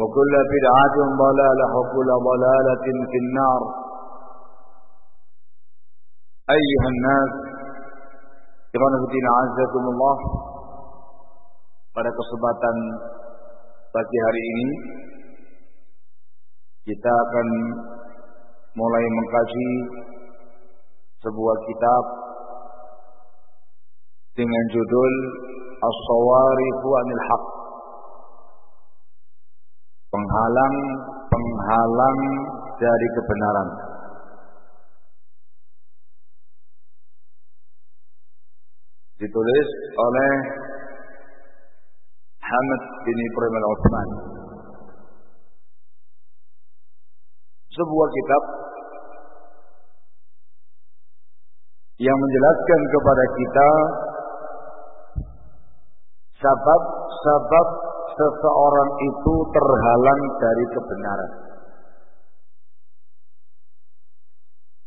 وكل بدعة ضلالة وكل ضلالة في النار أيها الناس Ikhwan Fiddin Azakumullah Pada kesempatan pagi hari ini Kita akan mulai mengkaji sebuah kitab dengan judul As-Sawarifu Anil Haq penghalang-penghalang dari kebenaran. Ditulis oleh Hamid bin Ibrahim al-Uthman. Sebuah kitab yang menjelaskan kepada kita sebab-sebab seseorang itu terhalang dari kebenaran.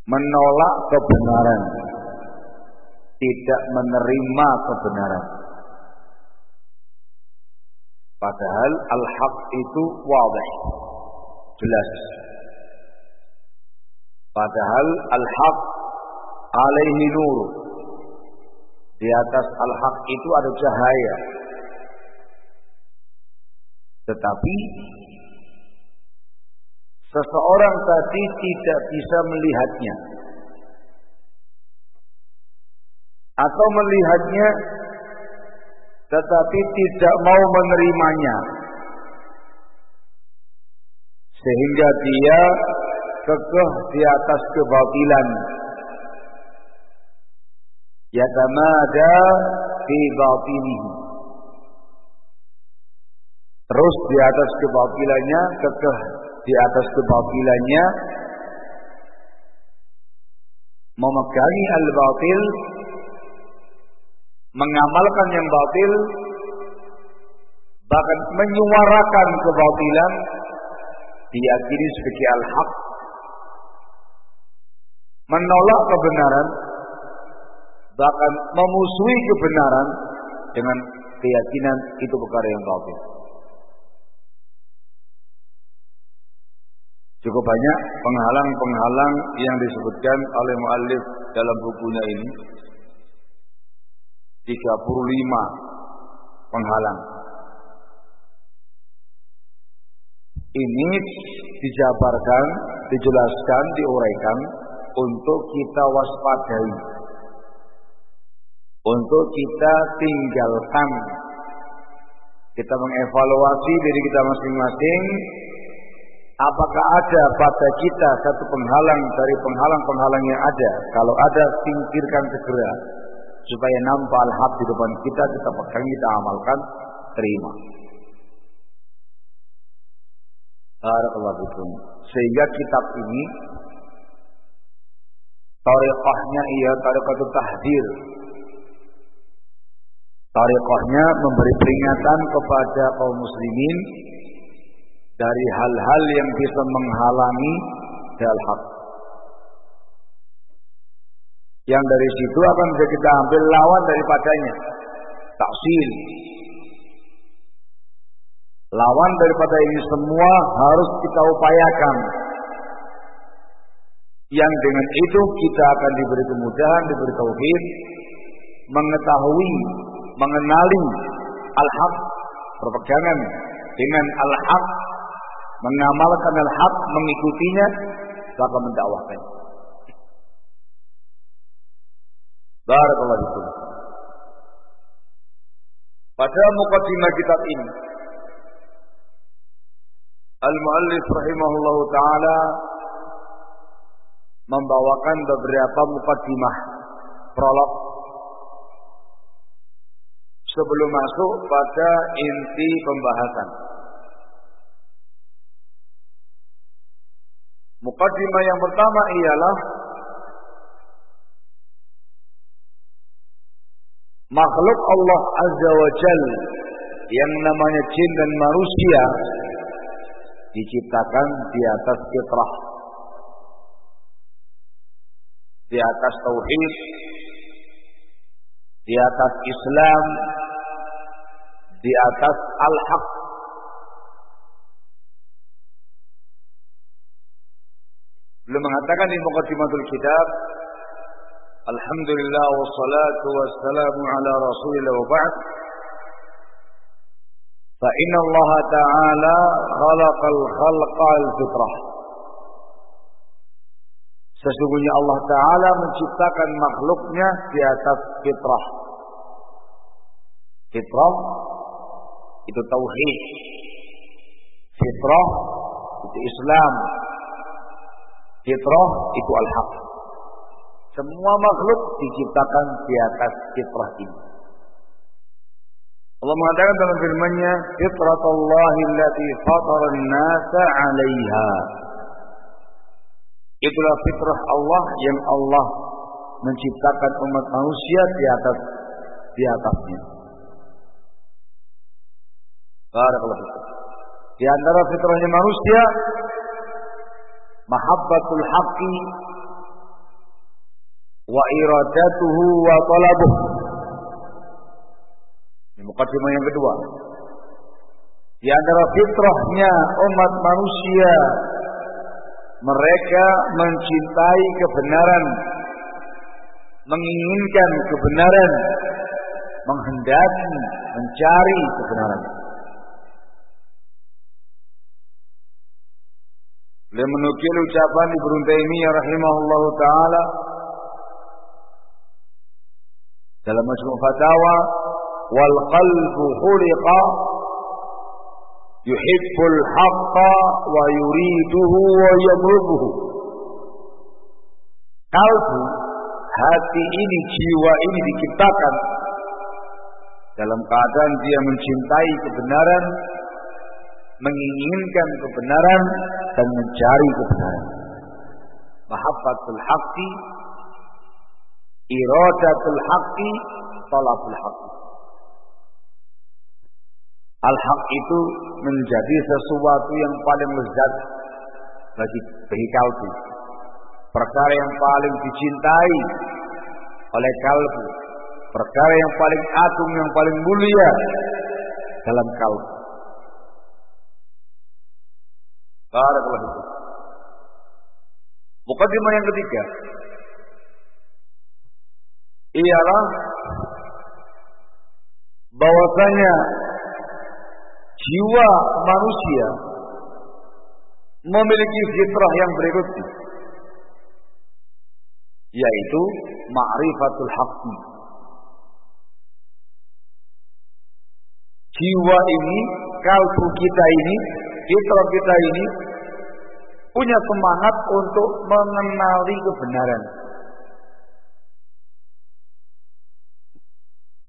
Menolak kebenaran. Tidak menerima kebenaran. Padahal al-haq itu wadih. Jelas. Padahal al-haq alaihi nur. Di atas al-haq itu ada cahaya. Tetapi seseorang tadi tidak bisa melihatnya. Atau melihatnya tetapi tidak mau menerimanya. Sehingga dia kekeh di atas kebatilan. Yatamada fi batinihi terus di atas kebatilannya kekeh di atas kebatilannya memegangi al-batil mengamalkan yang batil bahkan menyuarakan kebatilan diyakini sebagai al-haq menolak kebenaran bahkan memusuhi kebenaran dengan keyakinan itu perkara yang batil Cukup banyak penghalang-penghalang yang disebutkan oleh muallif dalam bukunya ini. 35 penghalang. Ini dijabarkan, dijelaskan, diuraikan untuk kita waspadai. Untuk kita tinggalkan. Kita mengevaluasi diri kita masing-masing. Apakah ada pada kita satu penghalang dari penghalang-penghalang yang ada? Kalau ada, singkirkan segera. Supaya nampak al-haq di depan kita, kita pegang, kita amalkan, terima. Barakallahu. Sehingga kitab ini tariqahnya ia tariqatul tahdir. Tariqahnya memberi peringatan kepada kaum muslimin dari hal-hal yang bisa menghalangi dal hak. Yang dari situ akan bisa kita ambil lawan daripadanya. Taksil, Lawan daripada ini semua harus kita upayakan. Yang dengan itu kita akan diberi kemudahan, diberi tauhid, mengetahui, mengenali al-haq, berpegangan dengan al-haq, mengamalkan al-haq, mengikutinya, maka mendakwahkan. Barakallahu fikum. Pada mukadimah kitab ini Al-Muallif rahimahullah taala membawakan beberapa mukaddimah prolog sebelum masuk pada inti pembahasan. Mukaddimah yang pertama ialah makhluk Allah Azza wa Jal yang namanya jin dan manusia diciptakan di atas fitrah di atas tauhid di atas Islam di atas al-haq mengatakan di mukadimatul kitab Alhamdulillah wassalatu wassalamu ala rasulillah wa ba'd fa inna Allah ta'ala khalaqal khalqa al-fitrah Sesungguhnya Allah Ta'ala menciptakan makhluknya di atas fitrah. Fitrah itu tauhid. Fitrah itu Islam. Fitrah itu al-haq. Semua makhluk diciptakan di atas fitrah ini. Allah mengatakan dalam firman-Nya, "Fitratallahi allati fatara an-nasa 'alaiha." Itulah fitrah Allah yang Allah menciptakan umat manusia di atas di atasnya. Barakallahu Di antara fitrahnya manusia mahabbatul haqqi wa iradatuhu wa talabuhu ini mukadimah yang kedua. Di antara fitrahnya umat manusia mereka mencintai kebenaran, menginginkan kebenaran, menghendaki, mencari kebenaran. Beliau menukil ucapan Ibnu Taimiyah rahimahullahu taala dalam Majmu' Fatawa wal qalbu khuliqa yuhibbul haqqa wa yuriduhu wa yamrubuhu kalbu hati ini jiwa ini diciptakan dalam keadaan dia mencintai kebenaran menginginkan kebenaran dan mencari kebenaran mahabbatul haqqi iradatul haqqi talabul haqqi Al-haq itu menjadi sesuatu yang paling lezat bagi bagi kalbu. Perkara yang paling dicintai oleh kalbu. Perkara yang paling agung, yang paling mulia dalam kalbu. Barakallahu fikum. Mukadimah yang ketiga ialah bahwasanya jiwa manusia memiliki fitrah yang berikut yaitu ma'rifatul haqqi jiwa ini kalbu kita ini fitrah kita ini punya semangat untuk mengenali kebenaran.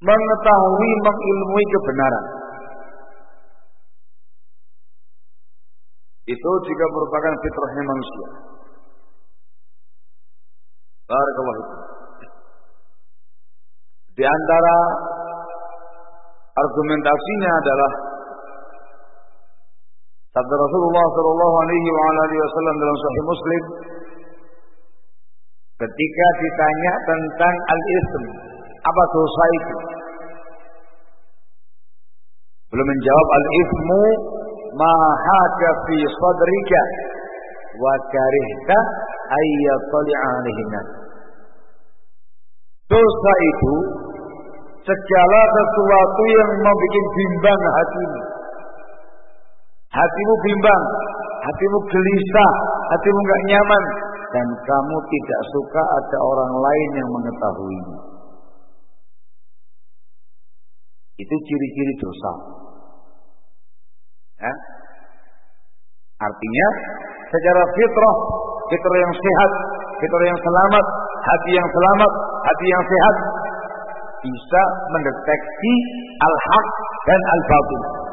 Mengetahui mengilmui kebenaran. Itu juga merupakan fitrahnya manusia. Barakallahu Di antara argumentasinya adalah sabda Rasulullah sallallahu alaihi wasallam dalam sahih Muslim ketika ditanya tentang al-ism, apa dosa itu? Belum menjawab al-ismu ma haka fi sadrika wa karihta ayyatali'a alaihi Dosa itu segala sesuatu yang membuat bimbang hatimu. Hatimu bimbang, hatimu gelisah, hatimu gak nyaman dan kamu tidak suka ada orang lain yang mengetahuinya. Itu ciri-ciri dosa. Ya? Artinya secara fitrah, fitrah yang sehat, fitrah yang selamat, hati yang selamat, hati yang sehat bisa mendeteksi al-haq dan al-batil.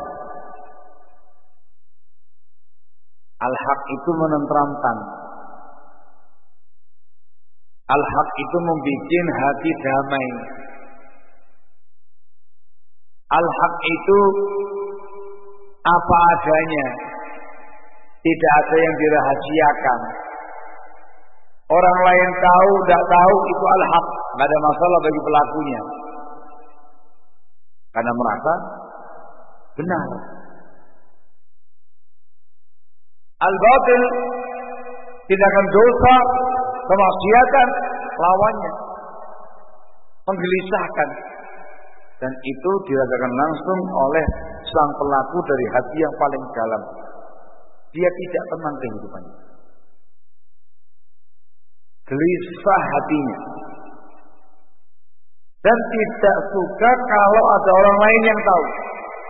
Al-haq itu menenteramkan. Al-haq itu membuat hati damai. Al-haq itu apa adanya. Tidak ada yang dirahasiakan. Orang lain tahu, tidak tahu itu al-haq. Tidak ada masalah bagi pelakunya. Karena merasa benar. Al-batil tindakan dosa, kemaksiatan lawannya menggelisahkan dan itu dirasakan langsung oleh sang pelaku dari hati yang paling dalam. Dia tidak tenang kehidupannya. Gelisah hatinya. Dan tidak suka kalau ada orang lain yang tahu.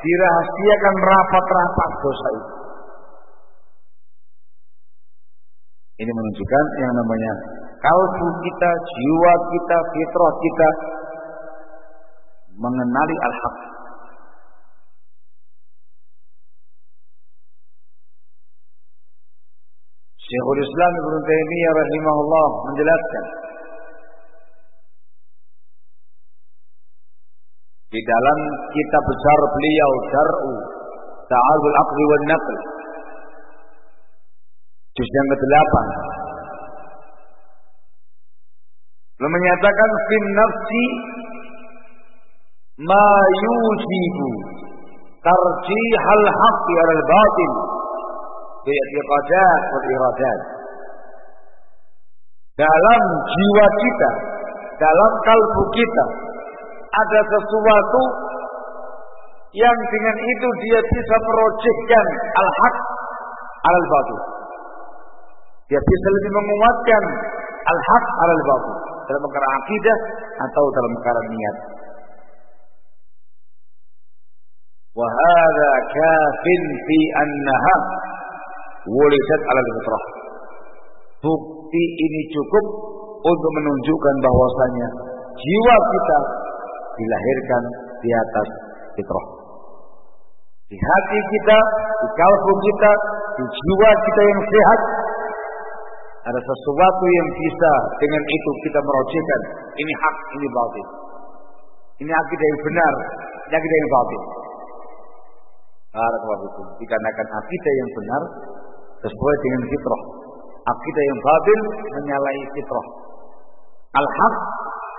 Dirahasiakan rapat-rapat dosa itu. Ini menunjukkan yang namanya kalbu kita, jiwa kita, fitrah kita mengenali al-haq. Syekhul Islam Ibn Taimiyah rahimahullah menjelaskan di dalam kitab besar beliau Dar'u Ta'alul Aqli wal Naql juz yang ke-8 beliau menyatakan fin nafsi ma yujibu tarjihal haqqi al batil bi i'tiqadat wa iradat dalam jiwa kita dalam kalbu kita ada sesuatu yang dengan itu dia bisa merojihkan al-haq al-batil. Dia bisa lebih menguatkan al-haq al-batil dalam perkara akidah atau dalam perkara niat. Wahada kafin fi annaha wulidat ala fitrah. Bukti ini cukup untuk menunjukkan bahwasanya jiwa kita dilahirkan di atas fitrah. Di hati kita, di kalbu kita, di jiwa kita yang sehat, ada sesuatu yang bisa dengan itu kita merojekan. Ini hak, ini batin. Ini akidah yang benar, ini akidah yang batin. Barakallahu Dikarenakan akidah yang benar sesuai dengan fitrah. Akidah yang batin menyalahi fitrah. Al-haq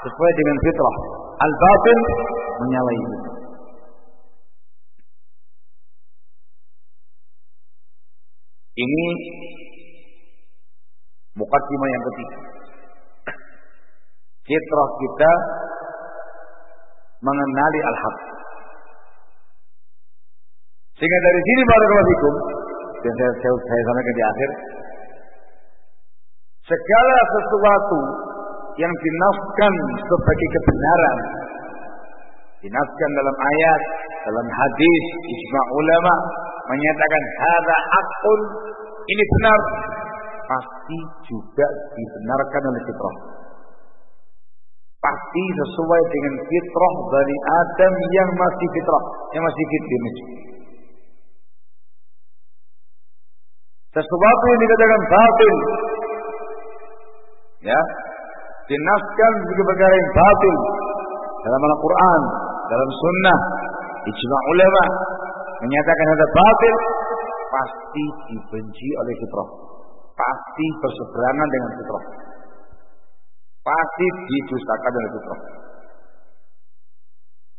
sesuai dengan fitrah. Al-batil menyalahi Ini mukaddimah yang ketiga. Fitrah kita mengenali al-haq. Sehingga dari sini barakallahu dan saya, saya, saya sampaikan di akhir segala sesuatu yang dinafkan sebagai kebenaran dinafkan dalam ayat dalam hadis ijma ulama menyatakan hadza haqqun ini benar pasti juga dibenarkan oleh fitrah. Pasti sesuai dengan fitrah dari Adam yang masih fitrah yang masih fitris sesuatu yang dikatakan batil ya. Dinaskan sebagai perkara yang batil dalam Al-Quran, dalam Sunnah, ijma ulama menyatakan ada batil pasti dibenci oleh fitrah, pasti berseberangan dengan fitrah, pasti didustakan oleh fitrah.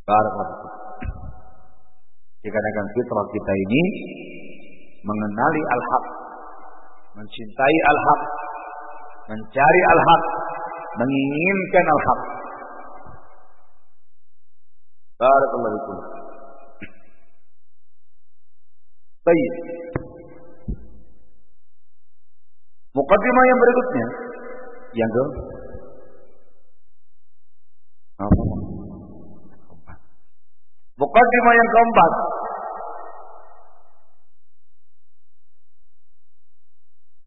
Barakallahu Dikarenakan fitrah kita ini mengenali al-haq, mencintai al-haq, mencari al-haq, menginginkan al-haq. Barakallahu. Baik. Mukaddimah yang berikutnya. Yang ke? Mukaddimah yang keempat.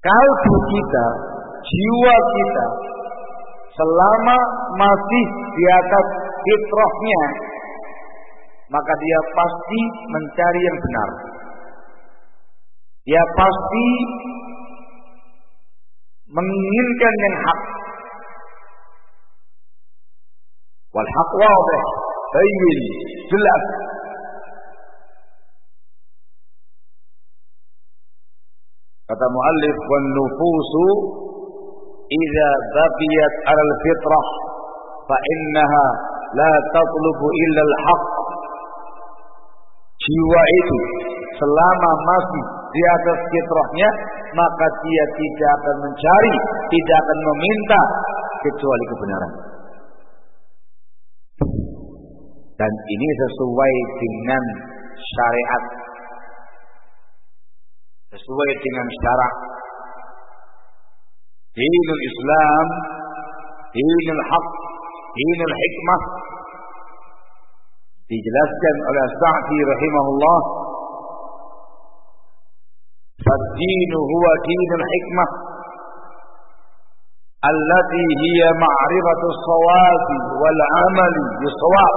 Kalbu kita, jiwa kita selama masih di atas fitrahnya maka dia pasti mencari yang benar. Dia pasti menginginkan yang hak. Wal haq wadih, bayyin, jelas. Kata muallif wan nufusu idza baqiyat 'ala al-fitrah fa innaha la tatlubu illa al-haqq jiwa itu selama masih di atas fitrahnya maka dia tidak akan mencari, tidak akan meminta kecuali kebenaran. Dan ini sesuai dengan syariat. Sesuai dengan syarak. Dinul Islam, dinul haq, dinul hikmah, dijelaskan oleh Sa'di rahimahullah فالدين هو دين الحكمة التي هي معرفة الصواب والعمل بالصواب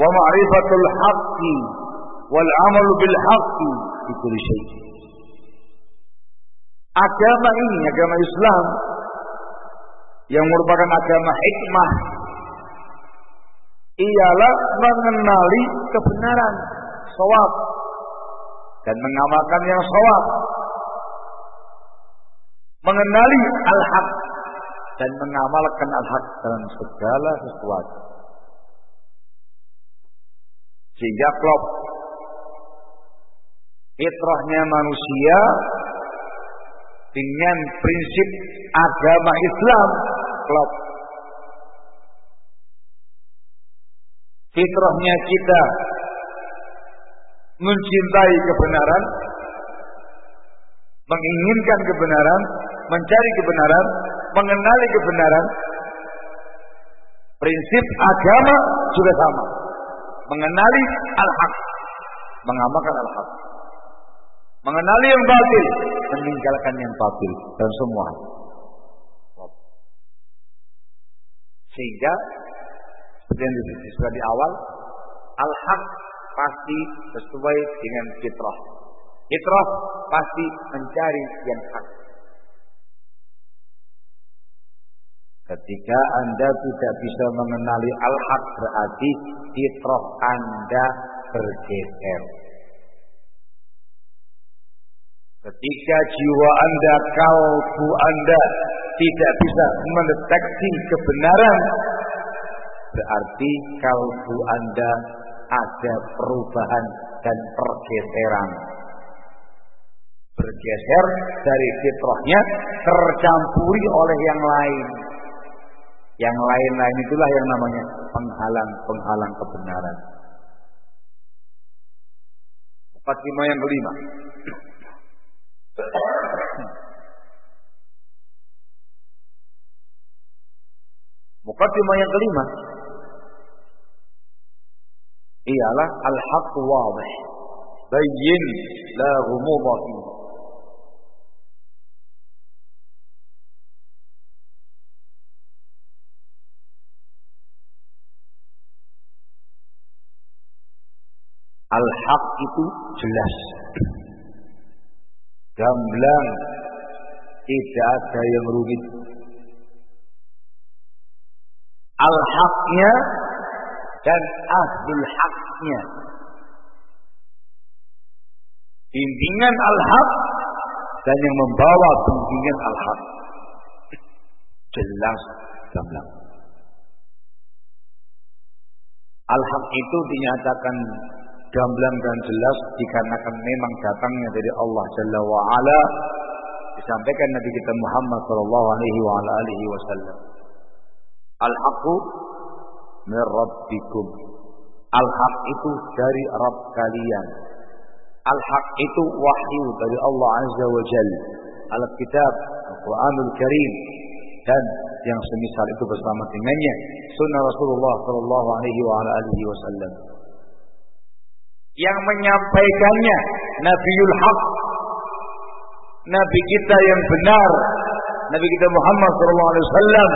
ومعرفة الحق والعمل بالحق في كل شيء agama ini agama Islam yang merupakan agama hikmah ialah mengenali kebenaran, sawab dan mengamalkan yang sawab. Mengenali al-haq dan mengamalkan al-haq dalam segala sesuatu. Sehingga klop fitrahnya manusia dengan prinsip agama Islam klop fitrahnya kita mencintai kebenaran, menginginkan kebenaran, mencari kebenaran, mengenali kebenaran. Prinsip agama juga sama. Mengenali al-haq, mengamalkan al-haq. Mengenali yang batil, meninggalkan yang batil dan semua. Sehingga seperti yang disebutkan di awal, al-haq pasti sesuai dengan fitrah. Fitrah pasti mencari yang hak. Ketika Anda tidak bisa mengenali al-haq berarti fitrah Anda bergeser. Ketika jiwa Anda, kalbu Anda tidak bisa mendeteksi kebenaran, berarti kalbu Anda ada perubahan dan pergeseran. Bergeser dari fitrahnya tercampuri oleh yang lain. Yang lain-lain itulah yang namanya penghalang-penghalang kebenaran. Mukaddimah yang kelima. Mukaddimah yang kelima ialah al-haq wadih. Bayyin la ghumudha fihi. Al-haq itu jelas. Gamblang. Tidak ada yang rumit. Al-haqnya dan ahlul haqnya. Bimbingan al-haq dan yang membawa bimbingan al-haq. Jelas gamblang. Al-haq itu dinyatakan gamblang dan jelas dikarenakan memang datangnya dari Allah Jalla wa ala disampaikan Nabi kita Muhammad sallallahu alaihi wasallam. Al-haqqu min rabbikum. Al-haq itu dari Rabb kalian. Al-haq itu wahyu dari Allah Azza wa Jalla. Al-kitab, Al-Quranul Karim dan yang semisal itu bersama dengannya sunnah Rasulullah sallallahu alaihi wasallam yang menyampaikannya Nabiul Haq Nabi kita yang benar Nabi kita Muhammad sallallahu alaihi wasallam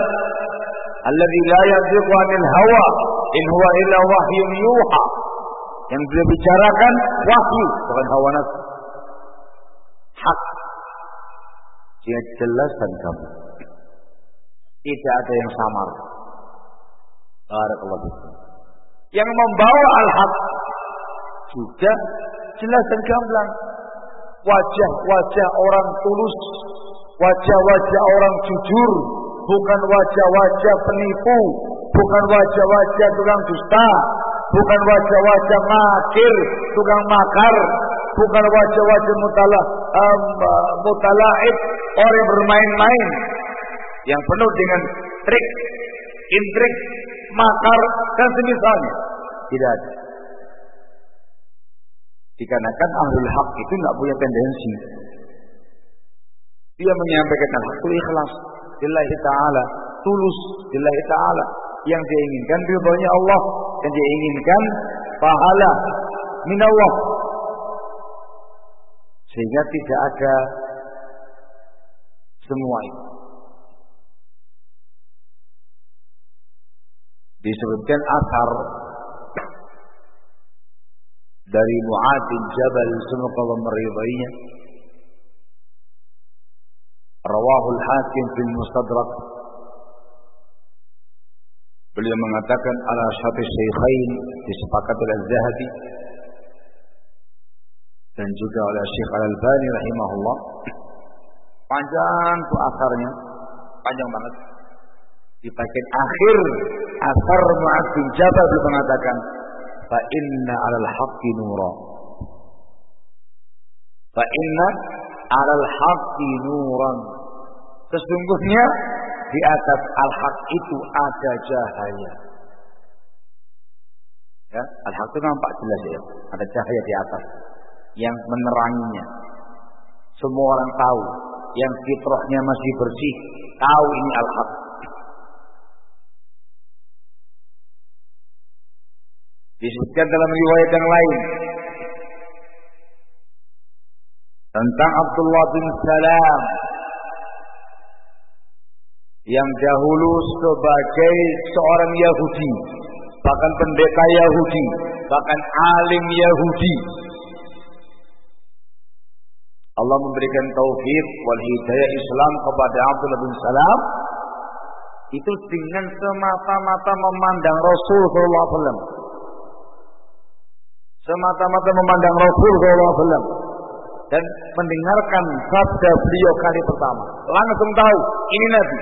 alladzi la yadhiqu 'anil hawa in huwa illa wahyun yuha yang beliau bicarakan wahyu. Bukan hawa nafsu. Hak. Dia jelas dan kamu. Tidak ada yang samar. Barakallahu yang membawa al-haq juga jelas dan gamblang. Wajah-wajah orang tulus, wajah-wajah orang jujur, bukan wajah-wajah penipu, bukan wajah-wajah tukang dusta, bukan wajah-wajah makir, tukang makar, bukan wajah-wajah mutalah um, mutalaib, orang bermain-main yang penuh dengan trik, intrik, makar dan semisalnya. Tidak ada. Dikarenakan ahlul hak itu nggak punya tendensi. Dia menyampaikan al-haq itu ikhlas. Lillahi ta'ala. Tulus. Lillahi ta'ala. Yang dia inginkan ridhonya Allah. Dan dia inginkan pahala min Allah. Sehingga tidak ada semua itu. Disebutkan asar dari Mu'ad bin Jabal semoga Allah meridainya Rawahul Hakim fil Mustadrak Beliau mengatakan ala syati syekhain disepakati oleh Zahabi dan juga oleh Syekh Al-Albani rahimahullah. Panjang tuh asarnya, panjang banget. Di bagian akhir asar Mu'ad bin Jabal beliau mengatakan fa inna 'alal haqqi nura fa inna 'alal haqqi nuran sesungguhnya di atas al-haq itu ada cahaya. Ya al-haq itu nampak jelas ya. Ada cahaya di atas yang meneranginya. Semua orang tahu yang fitrahnya masih bersih tahu ini al-haq. Disebutkan dalam riwayat yang lain tentang Abdullah bin Salam yang dahulu sebagai seorang Yahudi, bahkan pendeta Yahudi, bahkan alim Yahudi. Allah memberikan taufik wal hidayah Islam kepada Abdullah bin Salam itu dengan semata-mata memandang Rasul sallallahu alaihi wasallam semata-mata memandang Rasul SAW dan mendengarkan sabda beliau kali pertama. Langsung tahu ini Nabi.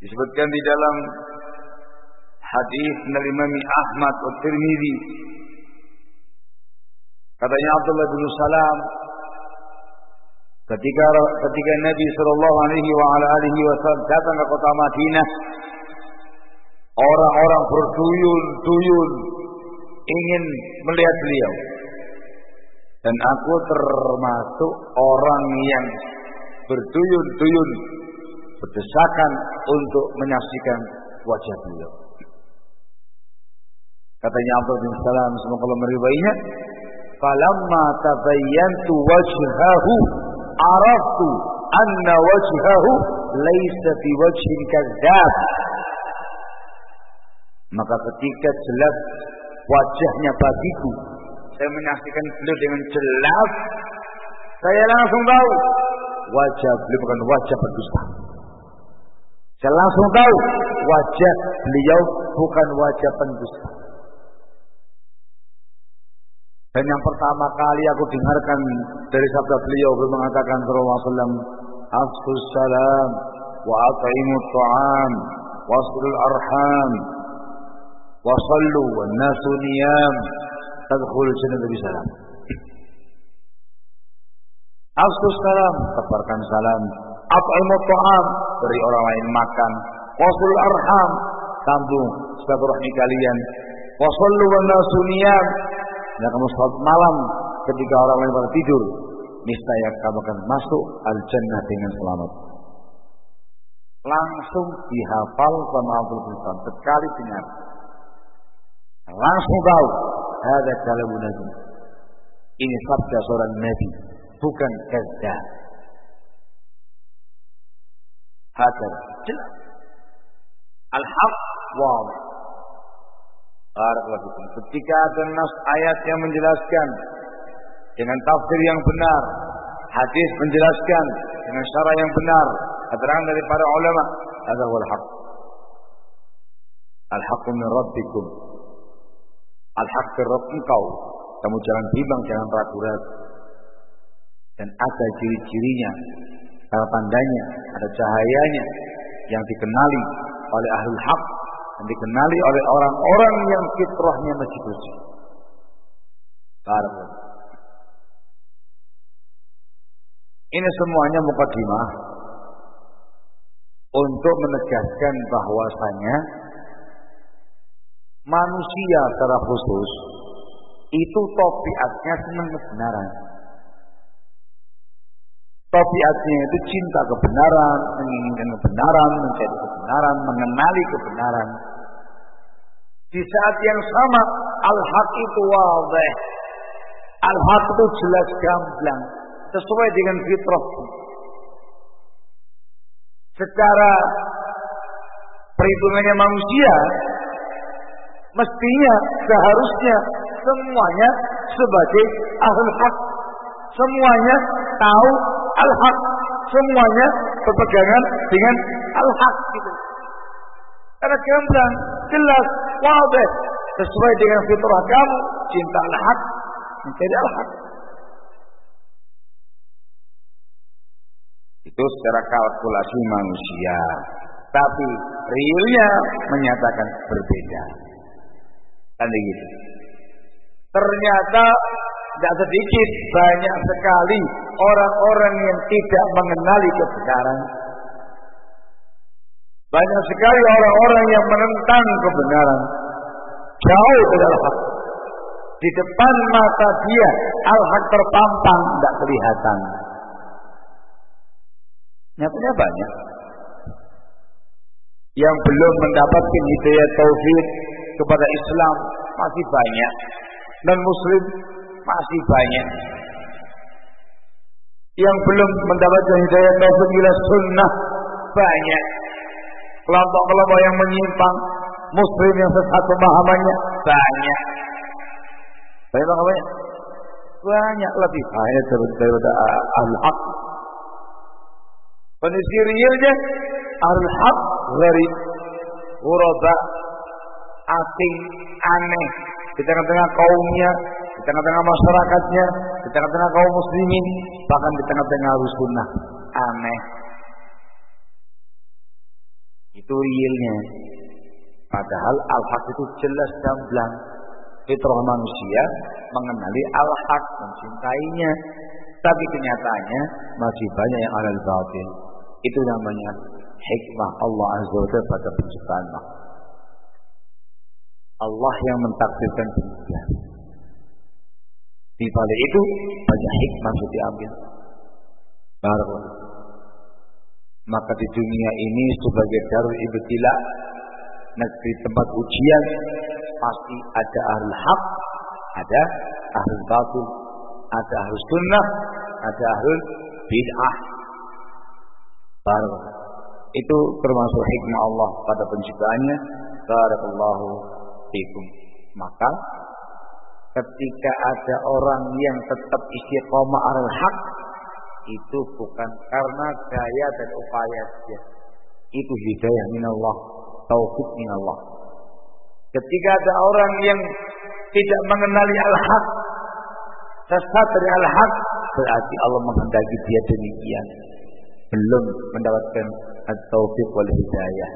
Disebutkan di dalam hadis dari Imam Ahmad atau Tirmidzi. Katanya Abdullah bin Salam ketika ketika Nabi sallallahu alaihi wa ala alihi wasallam datang ke kota Madinah Orang-orang berduyun-duyun ingin melihat beliau. Dan aku termasuk orang yang berduyun-duyun berdesakan untuk menyaksikan wajah beliau. Katanya Abdul bin Salam semoga Allah meridainya, "Falamma tabayyantu wajhahu araftu anna wajhahu laysa fi wajhin kadzab." Maka ketika jelas wajahnya bagiku, saya menyaksikan beliau dengan jelas, saya langsung tahu wajah beliau bukan wajah pendusta. Saya langsung tahu wajah beliau bukan wajah pendusta. Dan yang pertama kali aku dengarkan dari sabda beliau beliau mengatakan sallallahu alaihi wasallam, "Afsus salam wa at'imut ta'am waslul arham wa sallu wan nasu niyam tadkhul jannah bi salam." Afsus salam, tebarkan salam. At'imut ta'am, beri orang lain makan. Waslul arham, sambung silaturahmi kalian. Wa sallu wan nasu niyam, dan kamu sholat malam ketika orang lain pada tidur, niscaya kamu akan masuk al-jannah dengan selamat. Langsung dihafal sama Abdul Sultan, sekali dengar. Langsung tahu, ada kalamun. Ini sabda seorang nabi, bukan kerja. Hadar jelas. Al-haq wawah. Barakallahu Ketika ada nas ayat yang menjelaskan dengan tafsir yang benar, hadis menjelaskan dengan cara yang benar, keterangan dari para ulama, ada wal haq. Al haq min rabbikum. Al haq Rabb engkau. Kamu jangan bimbang, jangan ragu-ragu. Dan ada ciri-cirinya, ada tandanya, ada cahayanya yang dikenali oleh ahli hak yang dikenali oleh orang-orang yang fitrahnya masih bersih. Ini semuanya mukadimah untuk menegaskan bahwasanya manusia secara khusus itu topiatnya senang kebenaran. Topiatnya itu cinta kebenaran, menginginkan kebenaran, mencari kebenaran, mengenali kebenaran. Di saat yang sama al-haq itu wadih. Al-haq itu jelas gamblang sesuai dengan fitrah. Secara perhitungannya manusia mestinya seharusnya semuanya sebagai ahli hak semuanya tahu al-haq semuanya berpegangan dengan al-haq gitu. Karena gamblang, jelas, wabah. Sesuai dengan fitrah kamu, cinta al-haq, mencari al-haq. Itu secara kalkulasi manusia. Tapi realnya menyatakan berbeda. Kan gitu. Ternyata tidak sedikit, banyak sekali orang-orang yang tidak mengenali kebenaran banyak sekali orang-orang yang menentang kebenaran. Jauh dari al-haq. Di depan mata dia, al-haq terpampang, tidak kelihatan. Nyatanya banyak. Yang belum mendapatkan hidayah taufik kepada Islam masih banyak. Dan Muslim masih banyak. Yang belum mendapatkan hidayah taufik ila sunnah banyak kelompok-kelompok yang menyimpang, muslim yang sesat pemahamannya banyak. Banyak banyak. Banyak lebih banyak daripada al-haq. Kondisi realnya al-haq dari ghuraba asing aneh di tengah-tengah kaumnya, di tengah-tengah masyarakatnya, di tengah-tengah kaum muslimin, bahkan di tengah-tengah sunnah aneh. Itu realnya. Padahal al-haq itu jelas gamblang. Fitrah manusia mengenali al-haq, mencintainya. Tapi kenyataannya masih banyak yang alal batin. Itu namanya hikmah Allah Azza wa Jalla pada penciptaan makhluk. Allah yang mentakdirkan demikian. Di balik itu banyak hikmah yang diambil. Baru. Maka di dunia ini sebagai darul ibtila, negeri tempat ujian, pasti ada ahlul haq, ada ahlul batil, ada ahlul sunnah, ada ahlul bid'ah. Baru. Itu termasuk hikmah Allah pada penciptaannya. Barakallahu fikum. Maka ketika ada orang yang tetap istiqomah al haq itu bukan karena gaya dan upaya dia. Itu hidayah minallah, taufik minallah. Ketika ada orang yang tidak mengenali al-haq, sesat dari al-haq, berarti Allah menghendaki dia demikian. Belum mendapatkan at-taufik wal hidayah.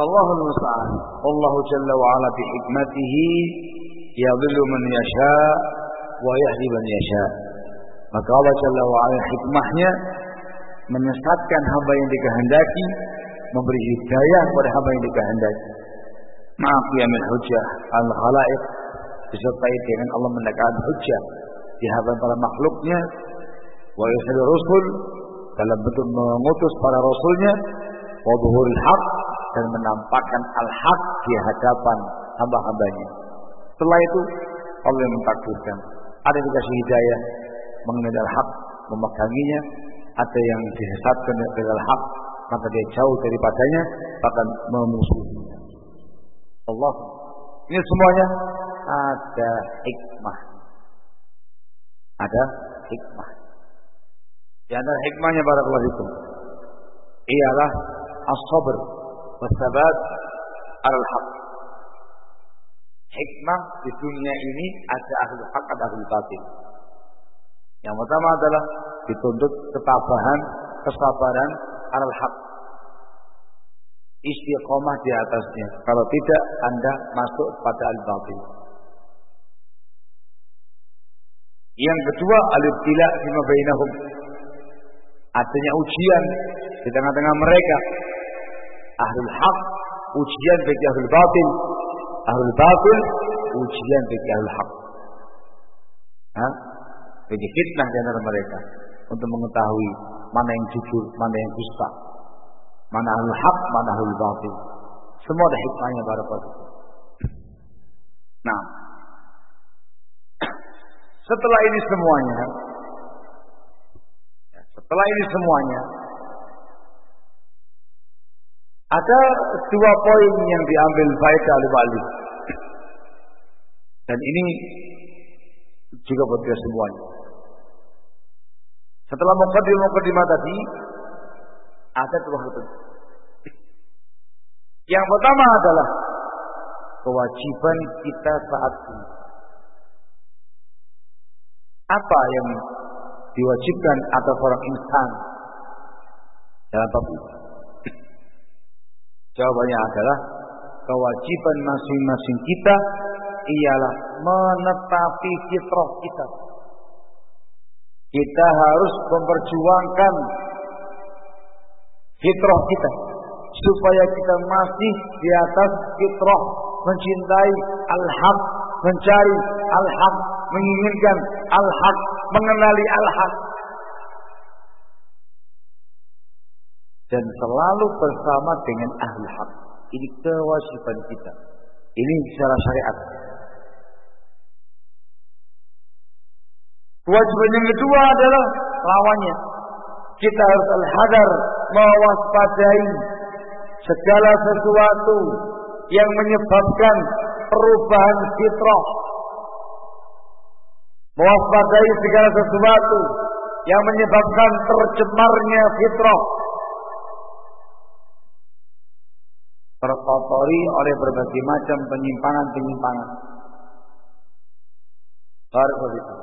Allahul musta'an. Allah jalla wa ala bi hikmatihi yadhillu man yasha wa yahdi yasha. Maka Allah jalla wa ala menyesatkan hamba yang dikehendaki, memberi hidayah kepada hamba yang dikehendaki. Maaf ya min hujjah al khalaik disertai dengan Allah menegakkan hujjah di hadapan para makhluknya wa yursil rusul dalam bentuk mengutus para rasulnya wa dan menampakkan al-haq di hadapan hamba-hambanya. Setelah itu Allah yang mentakdirkan. Ada yang dikasih hidayah mengenai al-haq, memeganginya. Ada yang disesatkan dengan al-haq, maka dia jauh daripadanya, bahkan memusuhinya. Allah. Ini semuanya ada hikmah. Ada hikmah. Di antara hikmahnya barakallahu itu ialah as-sabr wasabat al-haq. Hikmah di dunia ini ada ahli hak, ada ahli batin. Yang pertama adalah dituntut ketabahan, kesabaran al-haq. Istiqomah di atasnya. Kalau tidak, Anda masuk pada al-batin. Yang kedua, al-ibtila fima bainahum. Adanya ujian di tengah-tengah mereka ahlul haq ujian bagi ahlul batil ahlul batil ujian bagi ahlul haq. Hah? bagi fitnah di antara mereka. Untuk mengetahui mana yang jujur mana yang dusta. Mana ahlul haq mana ahlul batil semua ada hikmahnya barakallahu nah. Setelah ini semuanya setelah ini semuanya ada dua poin yang diambil faedah oleh wali. Dan ini juga buat kita semuanya. Setelah mukadimah-mukadimah tadi, ada dua hal. Yang pertama adalah kewajiban kita saat ini. Apa yang diwajibkan atas orang insan dalam bab ini? Jawabannya adalah kewajiban masing-masing kita ialah menetapi fitrah kita. Kita harus memperjuangkan fitrah kita supaya kita masih di atas fitrah mencintai al-haq, mencari al-haq, menginginkan al-haq, mengenali al-haq. Dan selalu bersama dengan ahli hak. Ini kewajiban kita. Ini secara syariat. Kewajiban yang kedua adalah lawannya. Kita harus al-hadar, mewaspadai segala sesuatu yang menyebabkan perubahan fitrah. Mewaspadai segala sesuatu yang menyebabkan tercemarnya fitrah terkotori oleh berbagai macam penyimpangan-penyimpangan. Harus itu.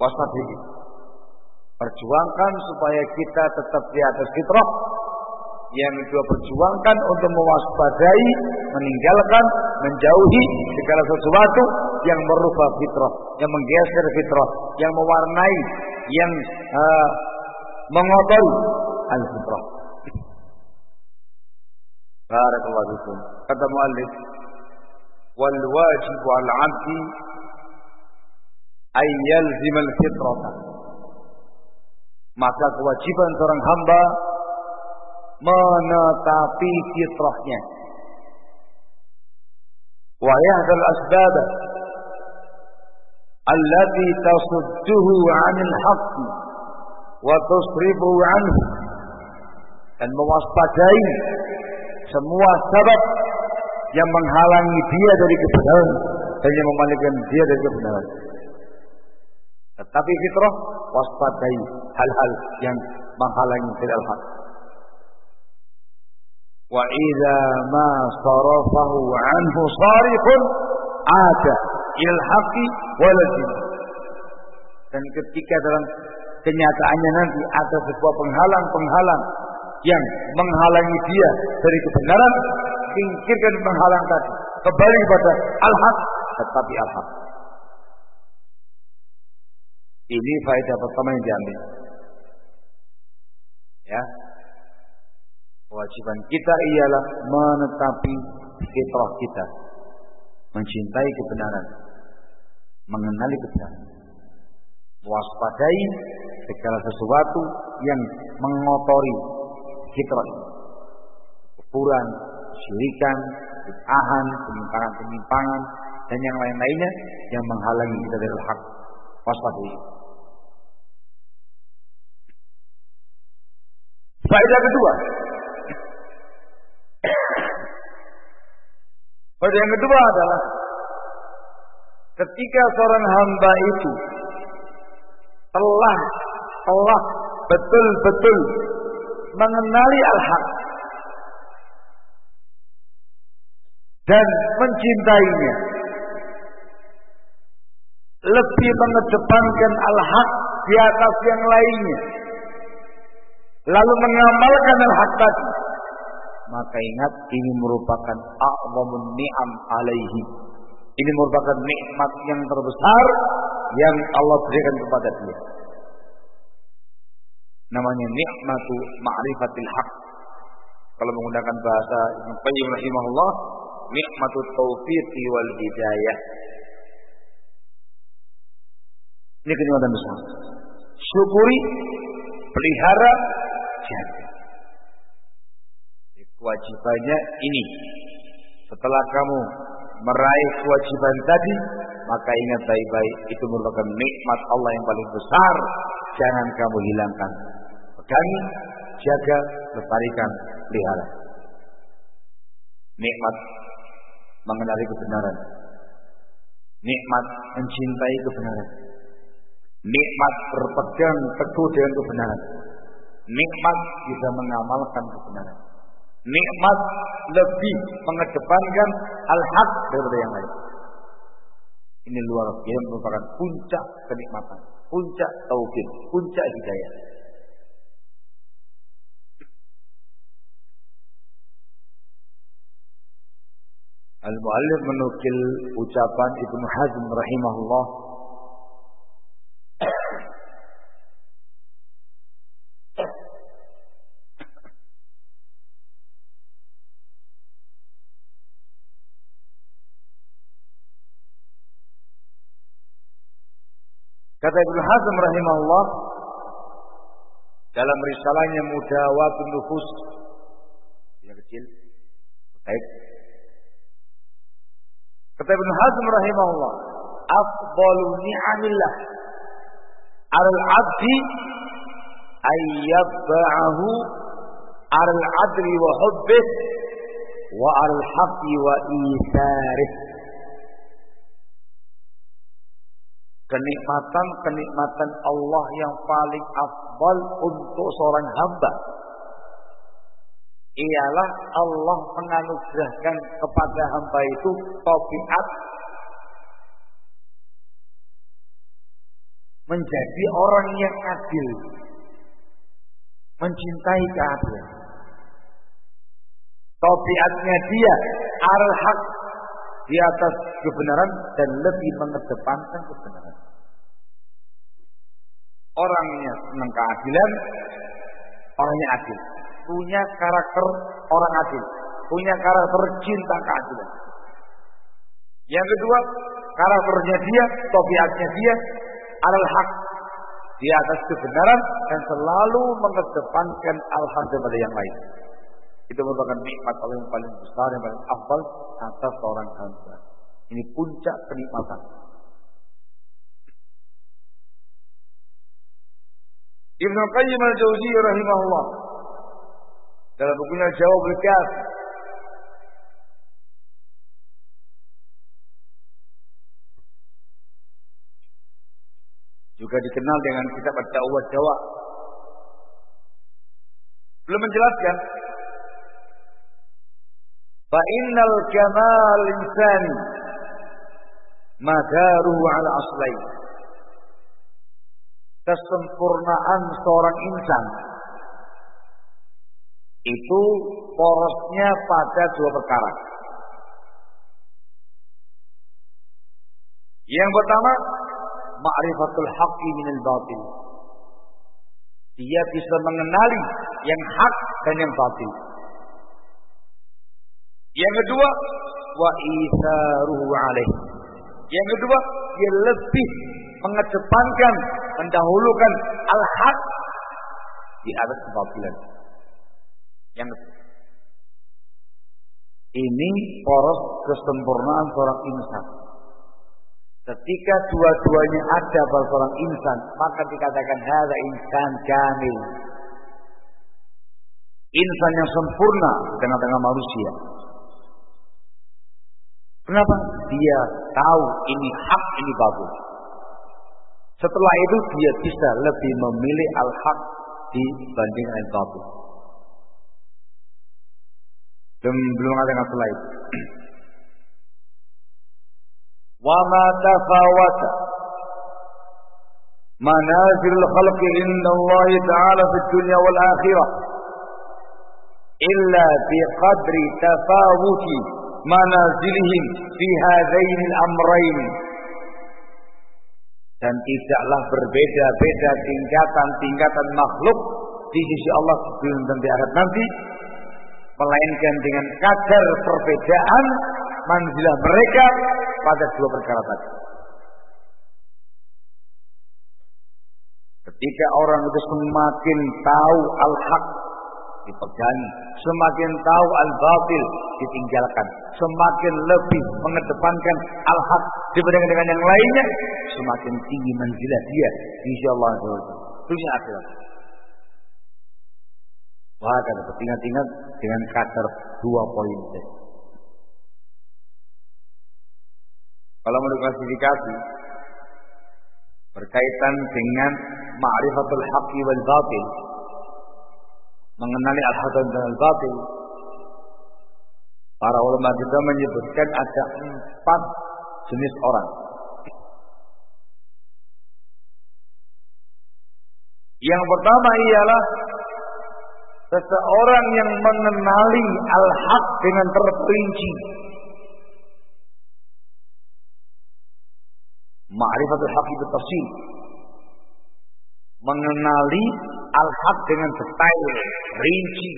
Waspadai. Perjuangkan supaya kita tetap di atas fitrah. Yang kedua perjuangkan untuk mewaspadai, meninggalkan, menjauhi segala sesuatu yang merubah fitrah, yang menggeser fitrah, yang mewarnai, yang uh, mengotori al-fitrah. Barakallahu fikum. Kata muallif, wal wajib al 'abdi ay yalzim al fitrah. Maka kewajiban seorang hamba menetapi fitrahnya. Wa yahdal asbab allati tasudduhu 'anil haqq wa tusrifu 'anhu dan mewaspadai semua sebab yang menghalangi dia dari kebenaran dan yang memalingkan dia dari kebenaran. Tetapi fitrah waspadai hal-hal yang menghalangi dari al-haq. Wa idza ma sarafahu anhu sarifun ada ilal haqqi walazim. Dan ketika dalam kenyataannya nanti ada sebuah penghalang-penghalang yang menghalangi dia dari kebenaran, singkirkan penghalang tadi. Kembali kepada al-haq, tetapi al-haq. Ini faedah pertama yang diambil. Ya. Kewajiban kita ialah menetapi fitrah kita. Mencintai kebenaran. Mengenali kebenaran. Waspadai segala sesuatu yang mengotori fitrah ini. Kekufuran, syirikan, bid'ahan, penyimpangan-penyimpangan, dan yang lain-lainnya yang menghalangi kita dari hak. Waspadai. Faedah kedua. Faedah yang kedua adalah ketika seorang hamba itu telah telah betul-betul mengenali al-haq dan mencintainya. Lebih mengedepankan al-haq di atas yang lainnya. Lalu mengamalkan al-haq tadi. Maka ingat ini merupakan a'zamun ni'am alaihi. Ini merupakan nikmat yang terbesar yang Allah berikan kepada dia namanya nikmatu ma'rifatil haq. Kalau menggunakan bahasa Ibnu Qayyim rahimahullah, nikmatu taufiqi wal hidayah. Ini kenikmatan besar. Syukuri, pelihara, jaga. Kewajibannya ini. Setelah kamu meraih kewajiban tadi, maka ingat baik-baik itu merupakan nikmat Allah yang paling besar. Jangan kamu hilangkan. Pegangi, jaga, lestarikan, pelihara. Nikmat mengenali kebenaran. Nikmat mencintai kebenaran. Nikmat berpegang teguh dengan kebenaran. Nikmat bisa mengamalkan kebenaran. Nikmat lebih mengedepankan al-haq daripada yang lain. Ini luar biasa merupakan puncak kenikmatan, puncak tauhid, puncak hidayah. Al-Muallif menukil ucapan Ibnu Hazm rahimahullah. Kata Ibnu Hazm rahimahullah dalam risalahnya Mudawatun Nufus yang kecil baik Kata Ibn Hazm rahimahullah, afdalu ni'amillah al abdi ayyabba'ahu al adri wa hubbih wa al haqqi wa isarih. Kenikmatan-kenikmatan Allah yang paling afdal untuk seorang hamba ialah Allah menganugerahkan kepada hamba itu tabiat. Menjadi orang yang adil. Mencintai keadilan. Tabiatnya dia al-haq di atas kebenaran dan lebih mengedepankan kebenaran. Orangnya senang keadilan orangnya adil punya karakter orang adil. punya karakter cinta keadilan. Yang kedua, karakternya dia, tobiatnya dia adalah hak di atas kebenaran dan selalu mengedepankan daripada yang lain. Itu merupakan nikmat Allah yang paling besar yang paling afdal atas seorang hamba. Ini puncak kenikmatan. Ibnu Qayyim al-Jauziyah rahimahullah dalam bukunya Jawab al juga dikenal dengan kitab Ad-Da'wah Jawa. Belum menjelaskan. Fa innal kamal insani madaruhu ala aslai kesempurnaan seorang insan itu porosnya pada dua perkara. Yang pertama, ma'rifatul haqqi minal batil. Dia bisa mengenali yang hak dan yang batil. Yang kedua, wa isaruhu alaih. Yang kedua, dia lebih mengedepankan, mendahulukan al-haq di atas kebatilan. Yang ini poros kesempurnaan seorang insan. Ketika dua-duanya ada pada seorang insan, maka dikatakan hada insan kamil. Insan yang sempurna di tengah-tengah manusia. Kenapa? Dia tahu ini hak, ini bagus. Setelah itu dia bisa lebih memilih al-haq dibandingkan al-batil. Belum belum ada yang lain. Khalqi inda Allah Ta'ala fi dunya wal akhirah. Illa bi qadri tafawuti manazilihim fi hadain al-amrayn. Dan tidaklah berbeda-beda tingkatan-tingkatan makhluk di sisi Allah sebelum dan di akhirat nanti melainkan dengan kadar perbedaan manzilah mereka pada dua perkara tadi. Ketika orang itu semakin tahu al-haq dipegangi, semakin tahu al-batil ditinggalkan, semakin lebih mengedepankan al-haq dibandingkan dengan yang lainnya, semakin tinggi manzilah dia insyaallah dunia akhirat. Wah, kata ingat-ingat dengan kadar dua poin. Kalau menurut klasifikasi berkaitan dengan ma'rifatul haqqi wal batil, mengenali al-haq dan al-batil, para ulama kita menyebutkan ada empat jenis orang. Yang pertama ialah seseorang yang mengenali al-haq dengan terperinci. Ma'rifatul haq itu tafsir. Mengenali al-haq dengan detail, rinci.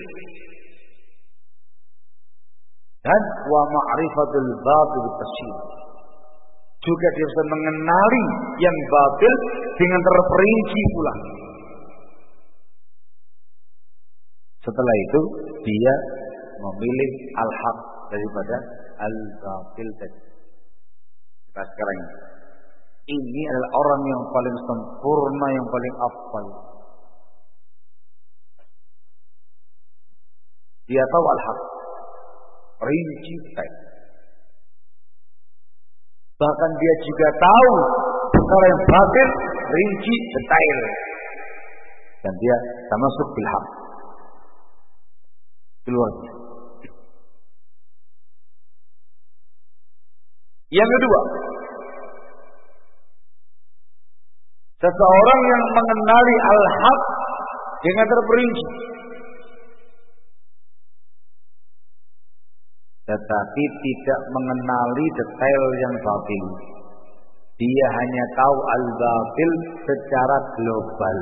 Dan wa ma'rifatul batil tafsir. Juga dia bisa mengenali yang batil dengan terperinci pula. Setelah itu dia memilih al-haq daripada al-batil tadi. Kita sekarang ini. Ini adalah orang yang paling sempurna, yang paling afdal. Dia tahu al-haq. Rinci teks. Bahkan dia juga tahu perkara yang batil, rinci, detail. Dan dia termasuk bilhaq keluarnya. Yang kedua, seseorang yang mengenali al-haq dengan terperinci. Tetapi tidak mengenali detail yang batil. Dia hanya tahu al-batil secara global.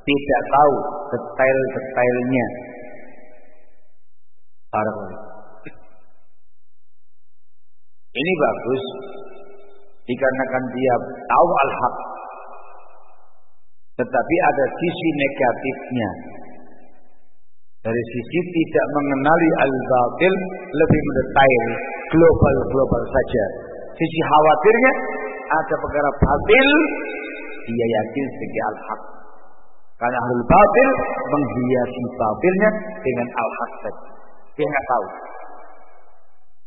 Tidak tahu detail-detailnya. Ini bagus dikarenakan dia tahu al-haq. Tetapi ada sisi negatifnya. Dari sisi tidak mengenali al-batil lebih mendetail, global-global saja. Sisi khawatirnya ada perkara batil, dia yakin sebagai al-haq. Karena ahlul batil menghiasi batilnya dengan al-haq saja. Dia nggak tahu.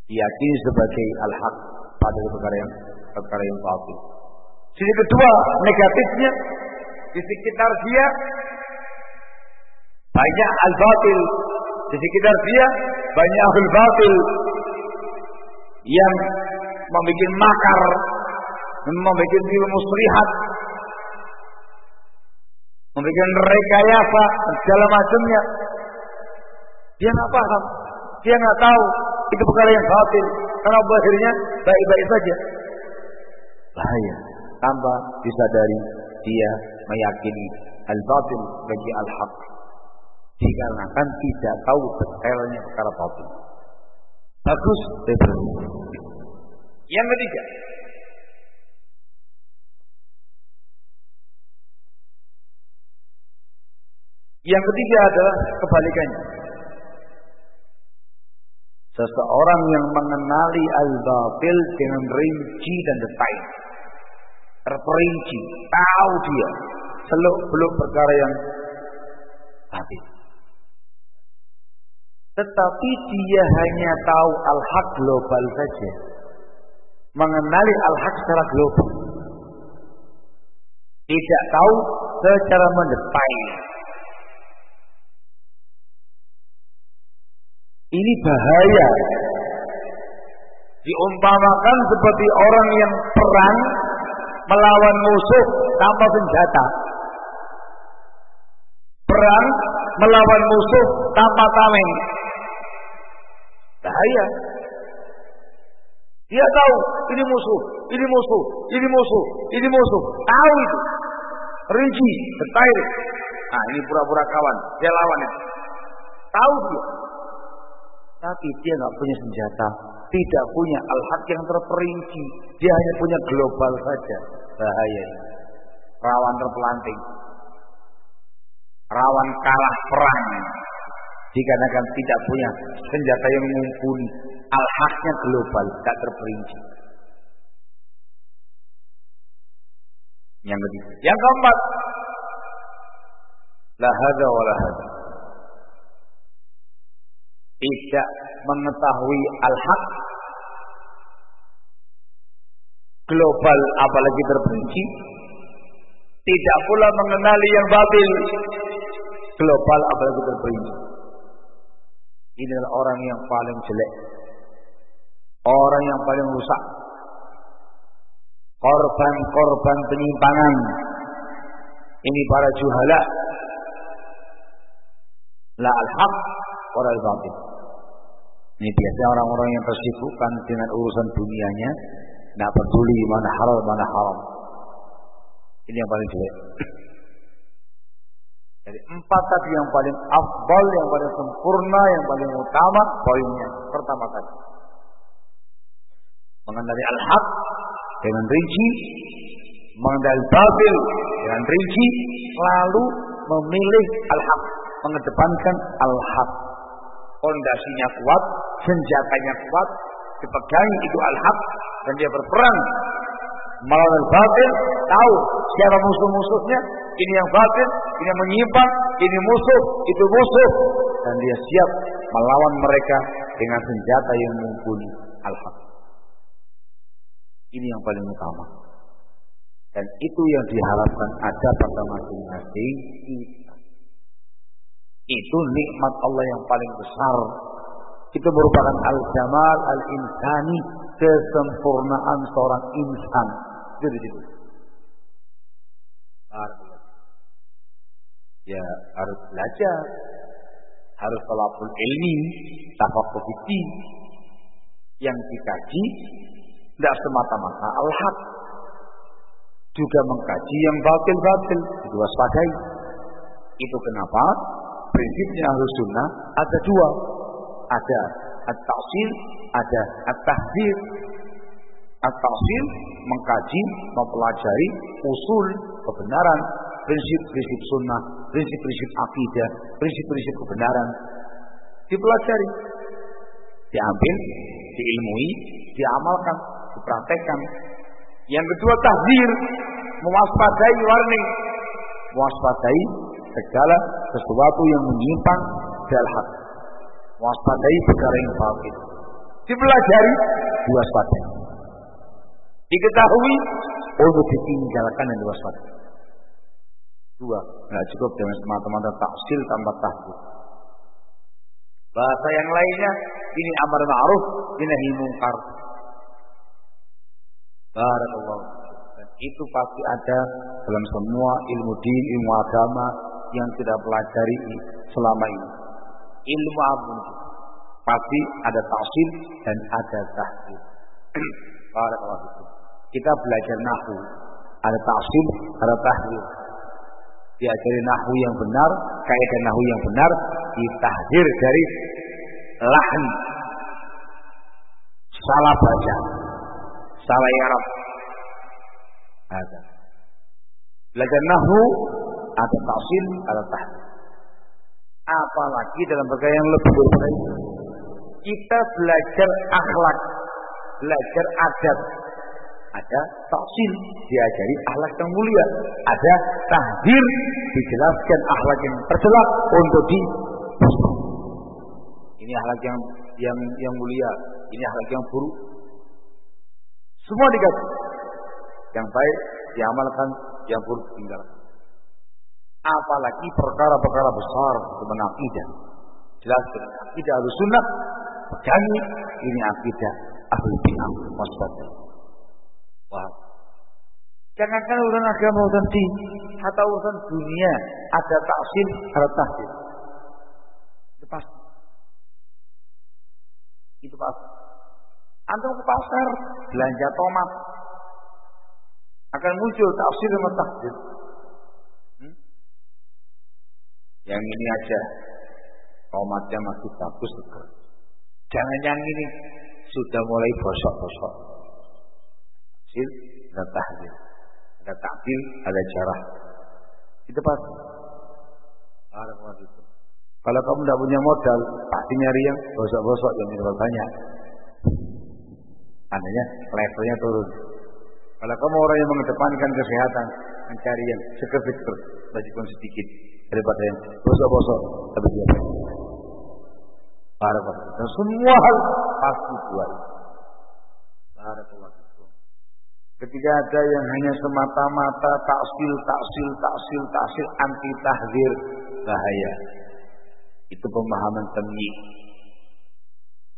Diyakini sebagai al-haq pada perkara yang perkara yang batil. Sisi kedua negatifnya di sekitar dia banyak al-batil. Di sekitar dia banyak al-batil yang membuat makar, membuat ilmu muslihat, membuat rekayasa segala macamnya. Dia nggak paham, dia nggak tahu itu perkara yang batil. Karena akhirnya baik-baik saja. Bahaya. Tanpa disadari dia meyakini al-batil bagi al-haq. Dikarenakan tidak tahu detailnya perkara batil. Bagus, betul. Yang ketiga, Yang ketiga adalah kebalikannya. Seseorang yang mengenali al-batil dengan rinci dan detail. Terperinci, tahu dia seluk beluk perkara yang batil. Tetapi dia hanya tahu al-haq global saja. Mengenali al-haq secara global. Tidak tahu secara mendetail Ini bahaya. Diumpamakan seperti orang yang perang melawan musuh tanpa senjata. Perang melawan musuh tanpa tameng. Bahaya. Dia tahu ini musuh, ini musuh, ini musuh, ini musuh. Tahu itu. Rinci, detail. Nah ini pura-pura kawan, dia lawan ya. Tahu dia. Tapi dia nggak punya senjata, tidak punya al-haq yang terperinci. Dia hanya punya global saja. Bahaya. Rawan terpelanting. Rawan kalah perang. Dikarenakan tidak punya senjata yang mumpuni. Al-haknya global, tidak terperinci. Yang ketiga. Yang keempat. Lahada wa tidak mengetahui al-haq. Global apalagi terbenci. Tidak pula mengenali yang batil. Global apalagi terbenci. Ini adalah orang yang paling jelek. Orang yang paling rusak. Korban-korban penyimpangan. Ini para juhala. La al-haq wa al-batil ini biasanya orang-orang yang tersibukkan dengan urusan dunianya, tidak peduli mana halal mana haram. Ini yang paling jelek. Jadi empat tadi yang paling afdal, yang paling sempurna, yang paling utama poinnya. Pertama tadi. Mengenali al-haq dengan rinci, mengenali babil dengan rinci, lalu memilih al-haq, mengedepankan al-haq Fondasinya kuat, senjatanya kuat, dipegangi itu al-haq dan dia berperang melawan batil, tahu siapa musuh-musuhnya, ini yang batil, ini yang menyimpang, ini musuh, itu musuh dan dia siap melawan mereka dengan senjata yang mumpuni al-haq. Ini yang paling utama. Dan itu yang diharapkan ada pada masing-masing itu nikmat Allah yang paling besar. Itu merupakan al-jamal al-insani, kesempurnaan seorang insan. Itu di situ. Ya harus belajar, harus talabul ilmi, tafaqquh yang dikaji tidak semata-mata al-haq juga mengkaji yang batil-batil diwaspadai itu kenapa prinsipnya harus sunnah ada dua. Ada at-ta'sil, ada at-tahzir. At-tahsil mengkaji, mempelajari usul kebenaran, prinsip-prinsip sunnah, prinsip-prinsip akidah, prinsip-prinsip kebenaran. Dipelajari, diambil, diilmui, diamalkan, dipraktekkan. Yang kedua tahdir, mewaspadai warning, mewaspadai segala sesuatu yang menyimpang dari hak. Mewaspadai perkara yang batil. Dipelajari, diwaspadai. Diketahui untuk ditinggalkan dan diwaspadai. Dua, nggak cukup dengan semata-mata taksil tanpa tahdir. Bahasa yang lainnya ini amar ma'ruf, ini mungkar. Barakallahu. Dan itu pasti ada dalam semua ilmu din, ilmu agama yang kita pelajari selama ini. Ilmu apa pun pasti ada tafsir dan ada tahdir. Kita belajar nahu, ada tafsir, ada tahdir. Diajari nahu yang benar, kaidah nahu yang benar, ditahdir dari lahan. Salah baca. Salah Arab ada. Belajar nahu ada tafsir ada tahdir apalagi dalam perkara yang lebih baik kita belajar akhlak belajar adab ada tafsir diajari akhlak yang mulia ada tahdir dijelaskan akhlak yang tercela untuk di ini akhlak yang yang yang mulia, ini akhlak yang buruk. Semua dikasih. Yang baik diamalkan, yang buruk tinggal. Apalagi perkara-perkara besar tentang akidah. Jelas akidah harus sunnah, pegangi ini akidah ahli bid'ah waspada. Wah. Jangankan urusan agama urusan di atau urusan dunia ada taksil ada tahdir. Itu pasti. Itu Pak. Antum ke pasar belanja tomat akan muncul tafsir sama takdir. Yang ini aja tomatnya masih bagus seger. Jangan yang ini sudah mulai bosok-bosok. Hasil ada tahdir, ada takdir, ada jarah. Itu itu. Kalau kamu tidak punya modal, pasti nyari yang bosok-bosok yang terlalu banyak. Andanya levelnya turun. Kalau kamu orang yang mengedepankan kesehatan, mencari yang seger-seger, meskipun sedikit daripada yang bosok-bosok, tapi dia Barakallah. Dan semua hal pasti buat. Barakallah. Ketika ada yang hanya semata-mata taksil, taksil, taksil, taksil, anti tahzir, bahaya. Itu pemahaman temyi.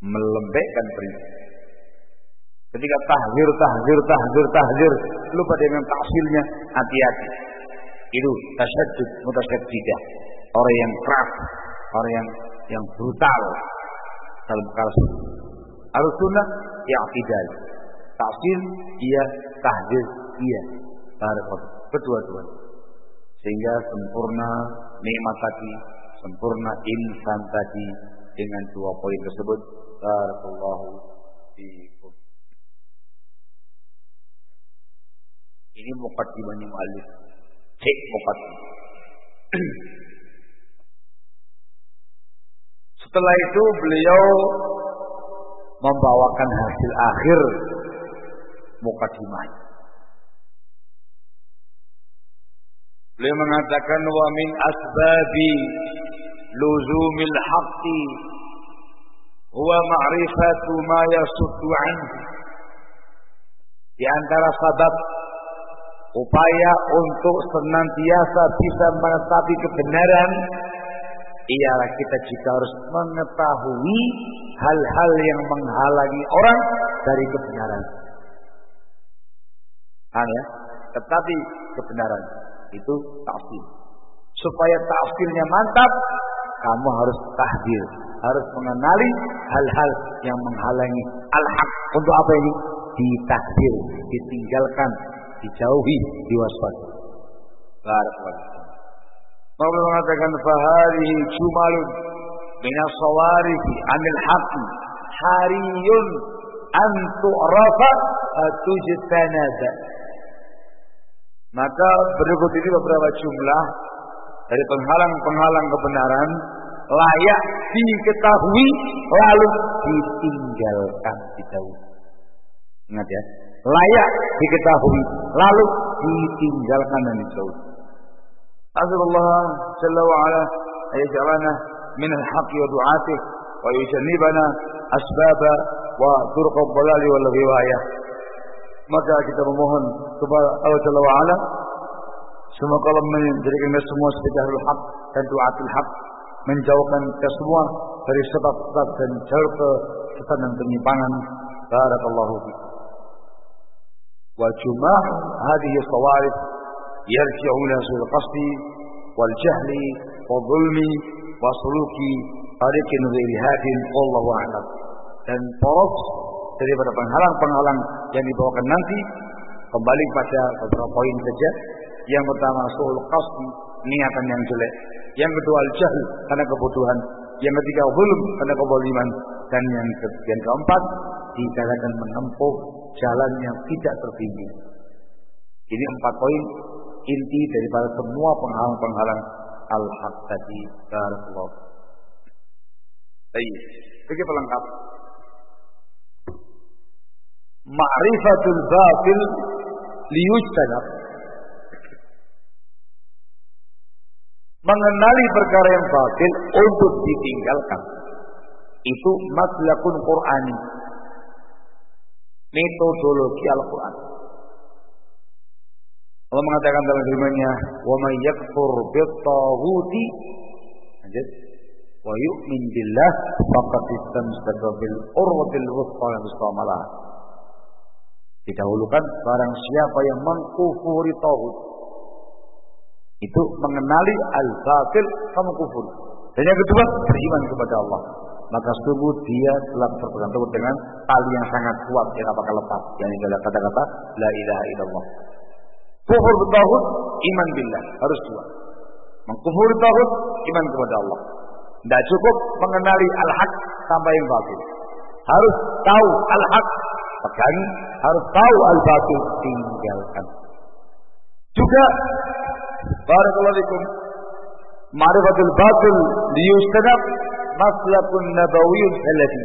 Melembekkan prinsip. Ketika tahzir, tahzir, tahzir, tahzir, lupa dengan taksilnya, hati-hati. Itu tasyadud, mutasyadidah. Orang yang keras, orang yang yang brutal dalam perkara Harus sunnah, ya tidak. Taksil, iya. Tahzir, iya. Kedua-dua. Sehingga sempurna nikmat tadi sempurna insan tadi dengan dua poin tersebut. Barakallahu fiikum. Ini mukaddimahnya muallif. Cek mukaddimah. Setelah itu beliau membawakan hasil akhir mukaddimah. Beliau mengatakan wa min asbabi luzumil haqqi huwa ma'rifatu ma yasuddu anhu. Di antara sabab upaya untuk senantiasa bisa menetapi kebenaran ialah kita juga harus mengetahui hal-hal yang menghalangi orang dari kebenaran. ya, tetapi kebenaran itu tafsir. Supaya tafsirnya mantap, kamu harus tahdir, harus mengenali hal-hal yang menghalangi al-haq. Untuk apa ini? Ditahdir, ditinggalkan, dijauhi, diwaspadai. Barakallahu. Mau mengatakan faharihi jumalun minas sawarifi anil haqi hariyun an tu'rafa tujtanab. Maka berikut ini beberapa jumlah dari penghalang-penghalang kebenaran layak diketahui lalu ditinggalkan dijauh. Ingat ya, layak diketahui lalu ditinggalkan dan dijauh. Asalullah Jalla wa ala ayaj'alana min al-haq wa du'atih wa yujannibana asbab wa turuq ad-dhalal wal ghiwayah. Maka kita memohon kepada Allah Jalla wa ala semoga Allah menjadikan kita semua sebagai ahlul haq dan du'atul haq menjauhkan kita semua dari sebab-sebab dan ke kesesatan dan penyimpangan. Barakallahu fiik. Yarji'una ila qasdi wal jahli wa dhulmi wa suluki tariqin ghairi hadin wallahu a'lam. Dan poros daripada penghalang-penghalang yang dibawakan nanti kembali pada beberapa poin saja. Yang pertama suul qasdi, niatan yang jelek. Yang kedua al-jahl karena kebutuhan. Yang ketiga hulm karena keboliman. Dan yang, yang keempat dikatakan menempuh jalan yang tidak terbimbing. Ini empat poin inti daripada semua penghalang-penghalang al-haq tadi. Barakallah. Baik, bagi pelengkap. Ma'rifatul batil liyujtanab mengenali perkara yang batil untuk ditinggalkan. Itu maslakun Qur'ani. Metodologi Al-Quran. Allah mengatakan dalam firman-Nya, "Wa may yakfur bit-taghuti" lanjut, "wa yu'min billah faqad istamsaka bil urwatil wuthqa yang istamalaha." Didahulukan barang siapa yang mengkufuri tauhid itu mengenali al-batil kamu kufur. Dan yang kedua, beriman kepada Allah. Maka sungguh dia telah berpegang teguh dengan tali yang sangat kuat yang apakah lepas. Yang adalah kata-kata la ilaha illallah. Kufur tauhid, iman billah harus dua. Mengkufur tauhid, iman kepada Allah. Tidak cukup mengenali al-haq sampai yang batil. Harus tahu al-haq, pegang. Harus tahu al-batil, tinggalkan. Juga Barakallahu fikum. Ma'rifatul batil liyustanab maslakun nabawiyyun salafi.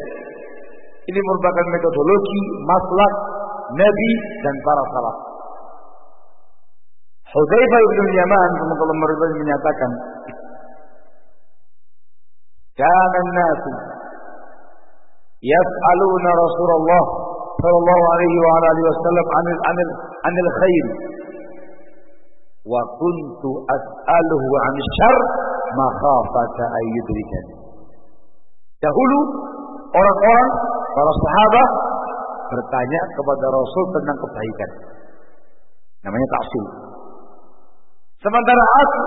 Ini merupakan metodologi maslak Nabi dan para salaf. Hudzaifah bin Yaman Allah menyatakan Kana an-nas yas'aluna Rasulullah sallallahu alaihi wa alihi wasallam anil anil anil khair wa kuntu as'aluhu 'an syarr makhafata ayyudrikan. Dahulu orang-orang para sahabat bertanya kepada Rasul tentang kebaikan. Namanya taksil. Sementara aku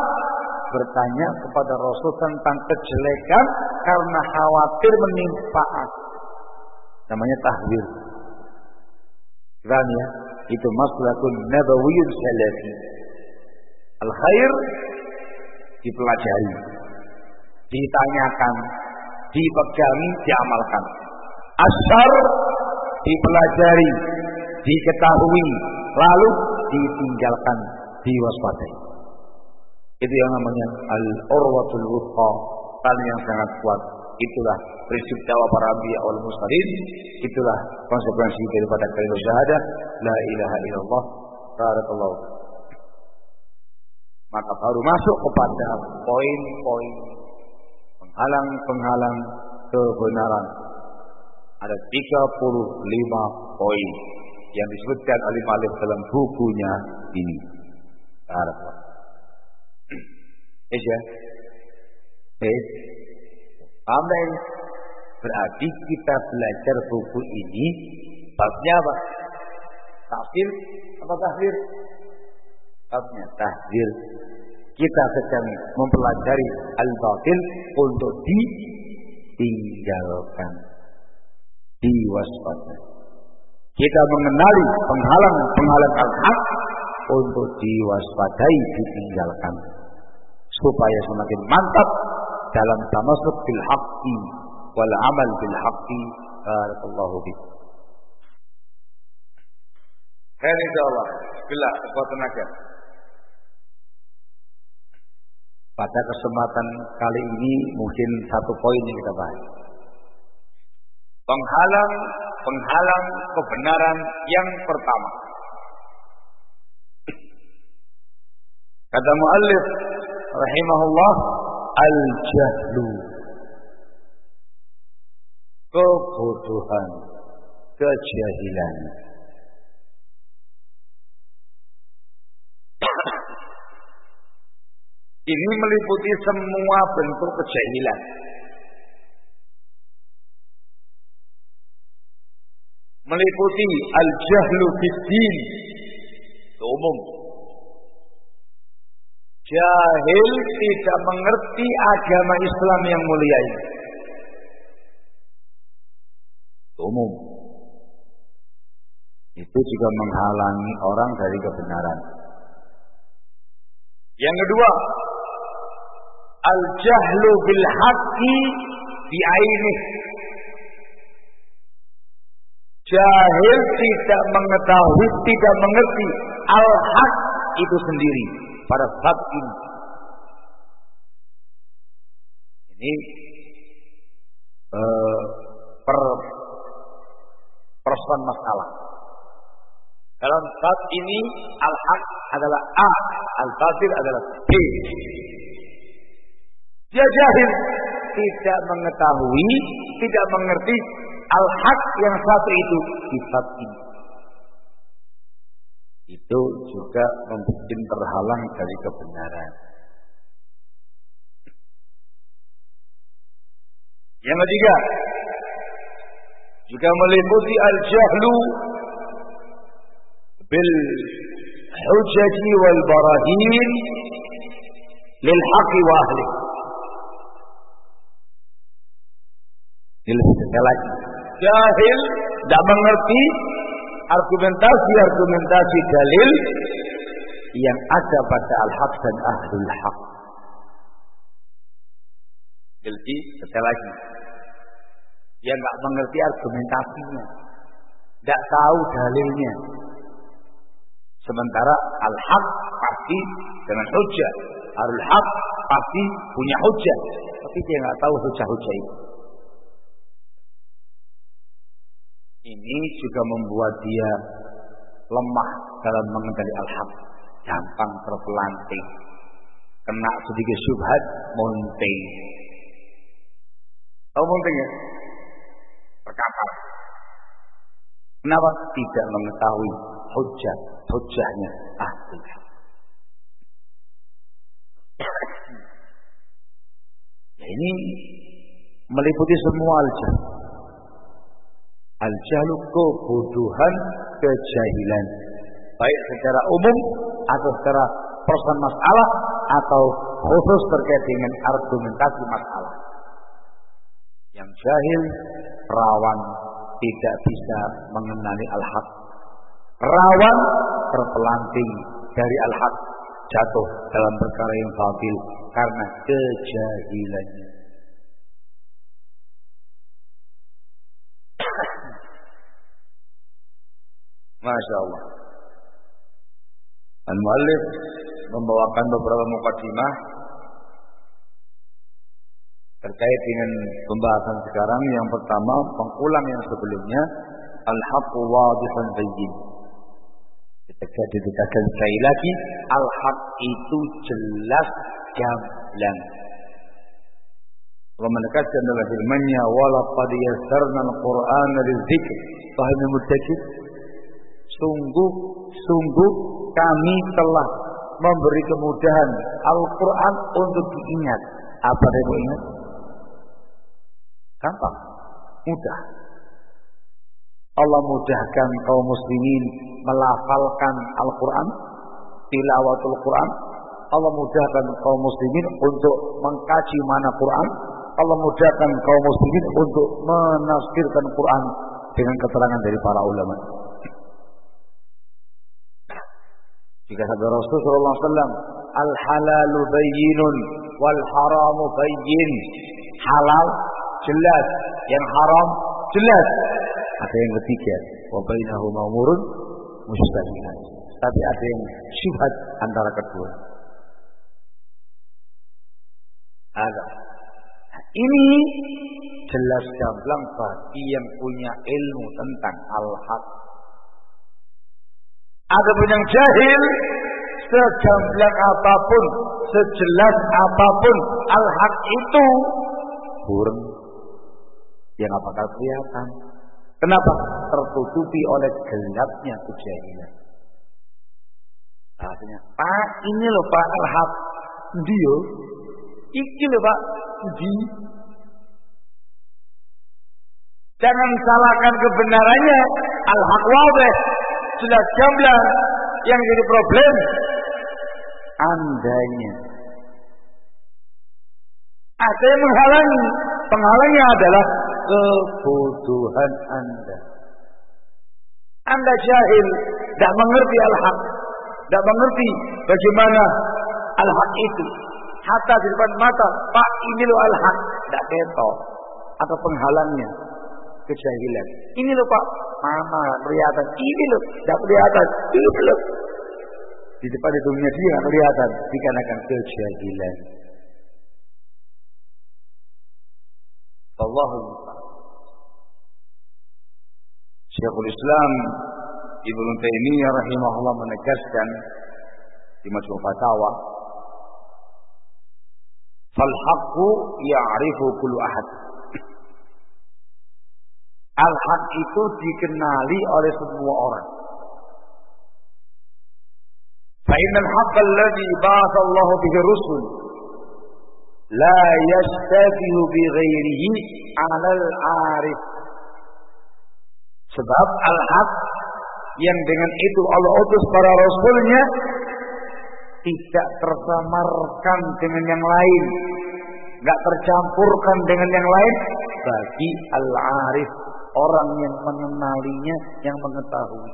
bertanya kepada Rasul tentang kejelekan karena khawatir menimpa aku. Namanya tahwil. Kira ya, itu maslahun nabawiyun salafi. Al-khair dipelajari, ditanyakan, dipegangi, diamalkan. Asyar dipelajari, diketahui, lalu ditinggalkan, diwaspadai. Itu yang namanya al-urwatul wuthqa, tali yang sangat kuat. Itulah prinsip dakwah para nabi awal mustahil. Itulah konsekuensi daripada kalimat syahadah la ilaha illallah. Barakallahu maka baru masuk kepada poin-poin penghalang-penghalang kebenaran. Ada 35 poin yang disebutkan oleh Malik dalam bukunya ini. Eh ya. Eh. Amin. Berarti kita belajar buku ini babnya apa? Tafsir apa tafsir? Babnya tahdir. Kita sedang mempelajari al-batil untuk ditinggalkan. Diwaspadai. Kita mengenali penghalang-penghalang al-haq untuk diwaspadai, ditinggalkan. Supaya semakin mantap dalam tamasuk bil haqqi wal amal bil haqqi. Barakallahu fikum. Khair insyaallah. Bismillah, sekuat tenaga. Pada kesempatan kali ini mungkin satu poin yang kita bahas. Penghalang penghalang kebenaran yang pertama. Kata muallif rahimahullah al-jahlu. Kebodohan, kejahilan. Ini meliputi semua bentuk kejahilan. Meliputi al-jahlu fiddin. Umum. Jahil tidak mengerti agama Islam yang mulia ini. Umum. Itu juga menghalangi orang dari kebenaran. Yang kedua, al-jahlu bil haqqi bi ainih. Jahil tidak mengetahui, tidak mengerti al-haq itu sendiri pada saat ini. Ini uh, per persoalan masalah. Dalam saat ini al-haq adalah A, al-batil adalah B. Dia jahil, tidak mengetahui, tidak mengerti al-haq yang satu itu sifat ini. Itu juga membuat terhalang dari kebenaran. Yang ketiga, juga meliputi al-jahlu bil hujjati wal barahin lil haqi wa ahli. Lagi, jahil tidak mengerti argumentasi-argumentasi dalil yang ada pada al-haq dan ahlul haq. Jadi sekali lagi, dia nggak mengerti argumentasinya, tidak tahu dalilnya. Sementara al-haq pasti dengan hujah, al-haq pasti punya hujah, tapi dia nggak tahu hujah-hujah itu. Ini juga membuat dia lemah dalam mengendali al-haq. Gampang terpelanting. Kena sedikit syubhat, munting. Tahu munting ya? Terkapar. Kenapa? Tidak mengetahui hujah, hujahnya ahli. Ya ini meliputi semua al-jahil. Al-jahlu kebodohan, kejahilan. Baik secara umum atau secara persoalan masalah atau khusus terkait dengan argumentasi masalah. Yang jahil rawan tidak bisa mengenali al-haq. Rawan terpelanting dari al-haq jatuh dalam perkara yang batil karena kejahilannya. Masya Allah. Al-Muallif membawakan beberapa mukadimah terkait dengan pembahasan sekarang. Yang pertama, pengulang yang sebelumnya, al-haqqu wadihun bayyin. Ketika ditegaskan sekali lagi, al-haq itu jelas gamblang. Allah menegaskan dalam firman-Nya, "Walaqad yassarna al-Qur'ana lidzikr." Muddakir Sungguh-sungguh kami telah memberi kemudahan Al-Quran untuk diingat. Apa yang mau ingat? Gampang, mudah. Allah mudahkan kaum muslimin melafalkan Al-Quran, tilawatul Quran. Allah mudahkan kaum muslimin untuk mengkaji mana Quran. Allah mudahkan kaum muslimin untuk menafsirkan Quran dengan keterangan dari para ulama. Jika sabda Rasulullah SAW, al halalu bayyinun wal haramu bayyin. Halal jelas, yang haram jelas. Ada yang ketiga, wa bainahuma umurun mustabihat. Tapi ada yang syubhat antara kedua. Ada. Ini jelas gamblang bagi yang punya ilmu tentang al-haq. Ada pun yang jahil, segamblang apa pun, sejelas apa pun al-haq itu burung yang apakah kelihatan. Kenapa? Tertutupi oleh gelapnya kejahilan. Artinya, Pak, ini loh Pak al-haq. Dia, iki loh Pak, di Jangan salahkan kebenarannya. Al-haq wadih. Jelas gamblang. Yang jadi problem. Andanya. Ada yang menghalangi. Penghalangnya adalah kebodohan Anda. Anda jahil. Tidak mengerti al-haq. Tidak mengerti bagaimana al-haq itu. Hatta di depan mata. Pak ini loh al-haq. Tidak ketok. Atau penghalangnya kejahilan. Ini loh Pak, mana kelihatan. Ini loh, tidak kelihatan. Ini belum. Di depan dunia dia tidak kelihatan dikarenakan kejahilan. Allah Syekhul Islam Ibnu Taimiyah rahimahullah menegaskan di Majmu' Fatawa Fal haqqu ya'rifu kullu ahad Al-haq itu dikenali oleh semua orang. فإن الحق الذي بعث الله به الرسل لا يشتبه بغيره على العارف sebab al-haq yang dengan itu Allah utus para rasulnya tidak tersamarkan dengan yang lain, nggak tercampurkan dengan yang lain bagi al-arif orang yang mengenalinya, yang mengetahui.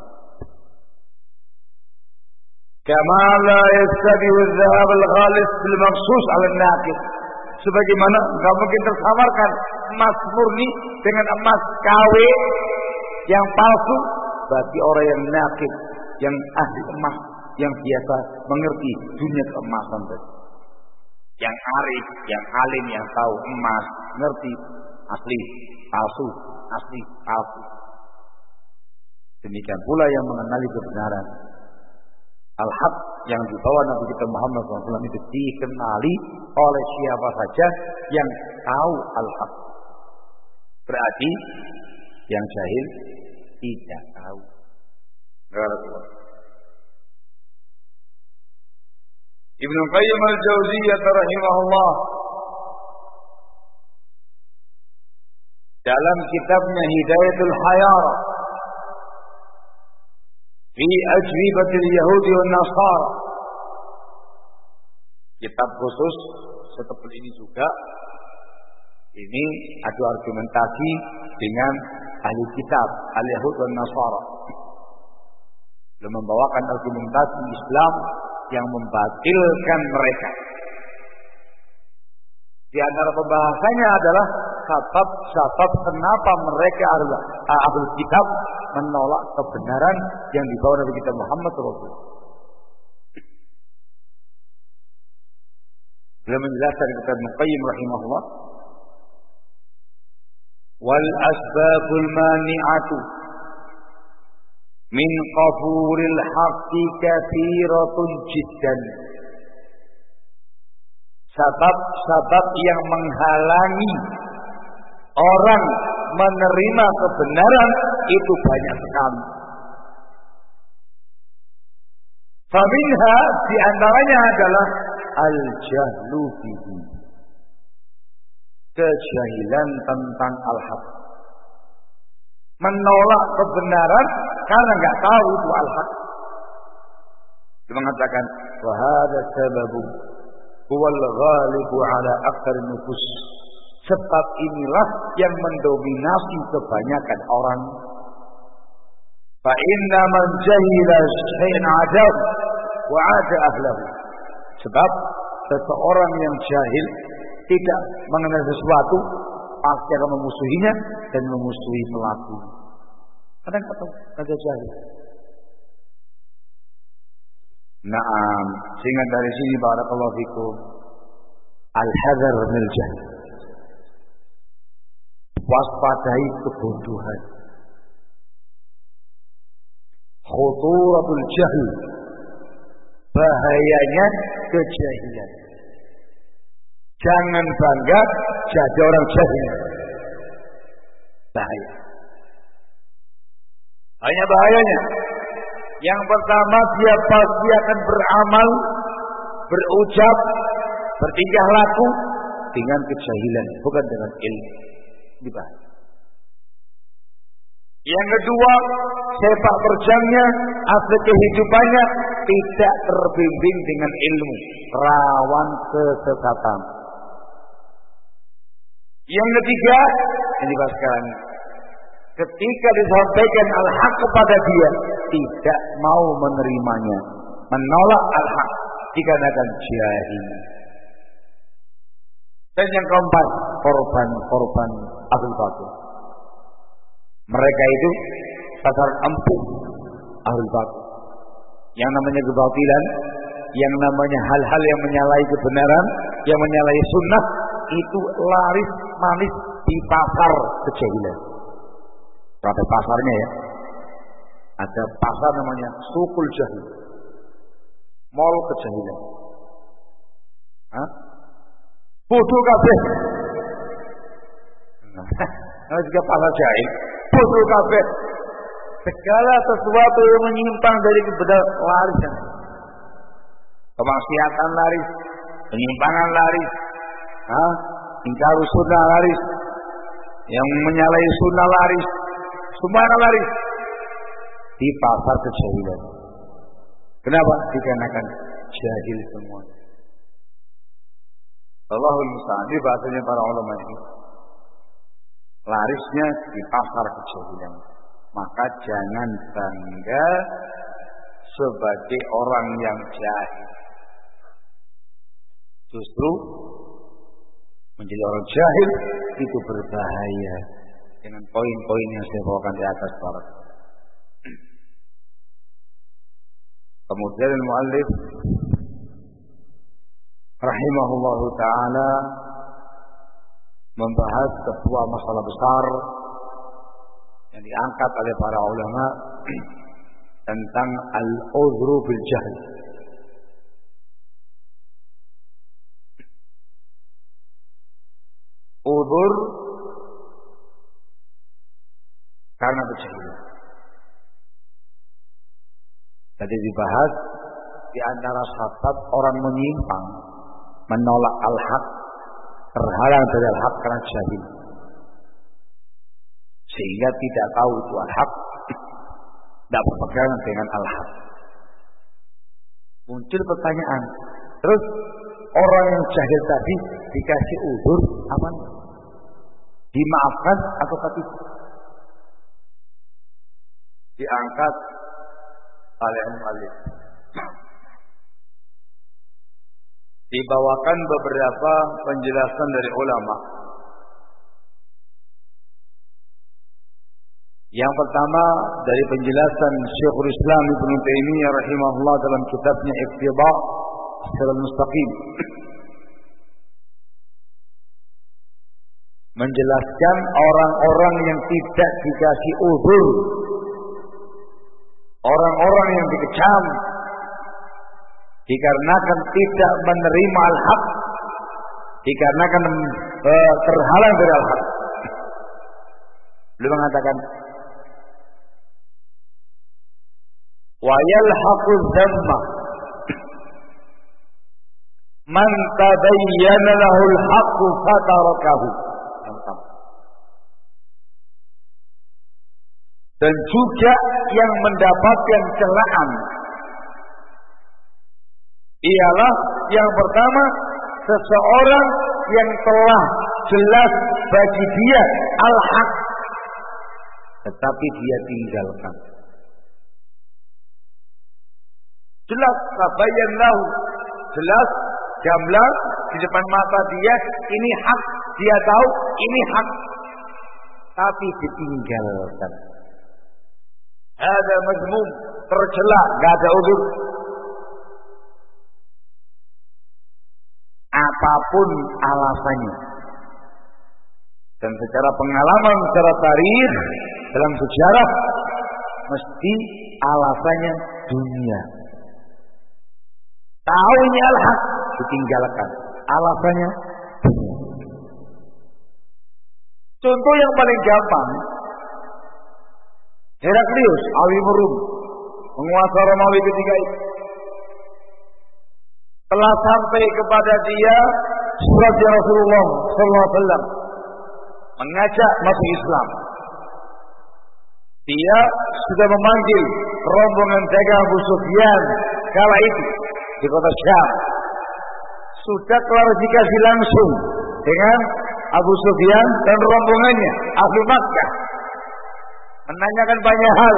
Kama la yastabihu dhahab al-ghalis bil maksus al-naqid. Sebagaimana enggak mungkin tersamarkan emas murni dengan emas KW yang palsu bagi orang yang nakid, yang ahli emas, yang biasa mengerti dunia keemasan tadi. Yang arif, yang alim, yang tahu emas, ngerti asli, palsu, asli, palsu. Demikian pula yang mengenali kebenaran. Al-Haq yang dibawa Nabi kita Muhammad SAW itu dikenali oleh siapa saja yang tahu Al-Haq. Berarti yang jahil tidak tahu. Ibnu Qayyim al-Jauziyah rahimahullah dalam kitabnya Hidayatul Hayar. Fi ajwibatil Yahudi wa Nasara kitab khusus seperti ini juga. Ini ada argumentasi dengan ahli kitab al Yahud dan Nasara belum membawakan argumentasi Islam yang membatilkan mereka. Di antara pembahasannya adalah sebab-sebab kenapa mereka adalah ahli kitab menolak kebenaran yang dibawa dari kita Muhammad SAW. Beliau menjelaskan kepada Muqayyim rahimahullah wal asbabul mani'atu min qafuril haqqi kathiratun jiddan Sebab-sebab yang menghalangi orang menerima kebenaran itu banyak sekali. Faminha di antaranya adalah al-jahlu bihi. Kejahilan tentang al-haq. Menolak kebenaran karena nggak tahu itu al-haq. Dia mengatakan, "Wahada sababu huwal ghalibu ala akthar nufus. Sebab inilah yang mendominasi kebanyakan orang. Fa inna man jahila syai'an adab wa ada ahlahu. Sebab seseorang yang jahil tidak mengenal sesuatu pasti akan memusuhinya dan memusuhi pelaku. Kadang kata kata jahil. Naam, sehingga dari sini barakallahu fikum al-hadar minal jahl. Waspadai kebodohan. Khuturatul jahl. Bahayanya kejahilan. Jangan bangga jadi orang jahil. Bahaya. Hanya bahayanya. Yang pertama dia pasti akan beramal, berucap, bertingkah laku dengan kejahilan, bukan dengan ilmu. Ini bahaya. Yang kedua, sepak terjangnya, aspek kehidupannya tidak terbimbing dengan ilmu, rawan kesesatan. Yang ketiga, ini dibahas sekarang. Ketika disampaikan al-haq kepada dia, tidak mau menerimanya. Menolak al-haq dikarenakan jahil. Dan yang keempat, korban-korban ahli batil. Mereka itu sasaran empuk batil. Yang namanya kebatilan, yang namanya hal-hal yang menyalahi kebenaran, yang menyalahi sunnah, itu laris manis di pasar kejahilan. Ada pasarnya ya. Ada pasar namanya sukul jahil. Mall kejahilan. Hah? Bodoh kabeh. Nah, juga pasar jahil. Bodoh kabeh. Segala sesuatu yang menyimpang dari kebenaran laris. Kemaksiatan laris, penyimpangan laris, Hah? Ingkar sunnah laris. Yang menyalahi sunnah laris. Semua laris. Di pasar kejahilan. Kenapa? Dikarenakan jahil semua. Allahul Musta'an. Ini bahasanya para ulama ini. Larisnya di pasar kejahilan. Maka jangan bangga sebagai orang yang jahil. Justru menjadi orang jahil itu berbahaya dengan poin-poin yang saya bawakan di atas para Kemudian muallif rahimahullah taala membahas sebuah masalah besar yang diangkat oleh para ulama tentang al-uzru bil jahl Udur karena kejahilan. Jadi dibahas di antara sahabat orang menyimpang, menolak al-haq, terhalang dari al-haq karena jahil. Sehingga tidak tahu itu al-haq, tidak berpegang dengan al-haq. Muncul pertanyaan, terus orang yang jahil tadi dikasih udur apa? Dimaafkan atau tidak? Diangkat oleh Malik. Dibawakan beberapa penjelasan dari ulama. Yang pertama dari penjelasan Syekhul Islam Ibn Taimiyah rahimahullah dalam kitabnya Iqtida Sirat Mustaqim. menjelaskan orang-orang yang tidak dikasih udur orang-orang yang dikecam dikarenakan tidak menerima al-haq. Dikarenakan uh, terhalang dari al-haq. Beliau mengatakan wa yalhaqu dhamma man tabayyana lahu al-haqq fatarakahu. Dan juga yang mendapatkan celaan ialah yang pertama seseorang yang telah jelas bagi dia al-haq tetapi dia tinggalkan. Jelas tabayyan lahu jelas gamblang di depan mata dia ini hak dia tahu ini hak. Tapi ditinggalkan. Ada mazmum, tercela, gak ada udur. Apa pun alasannya. Dan secara pengalaman, secara tarikh, dalam sejarah, mesti alasannya dunia. Tahu ini al-haq, ditinggalkan. Alasannya dunia. Contoh yang paling gampang, Heraklius, Awi Murum, penguasa Romawi ketiga itu. Telah sampai kepada dia surat Rasulullah SAW mengajak masuk Islam. Dia sudah memanggil rombongan dagang Abu Sufyan kala itu di kota Syam. Sudah klarifikasi langsung dengan Abu Sufyan dan rombongannya Abu Makkah. Menanyakan banyak hal.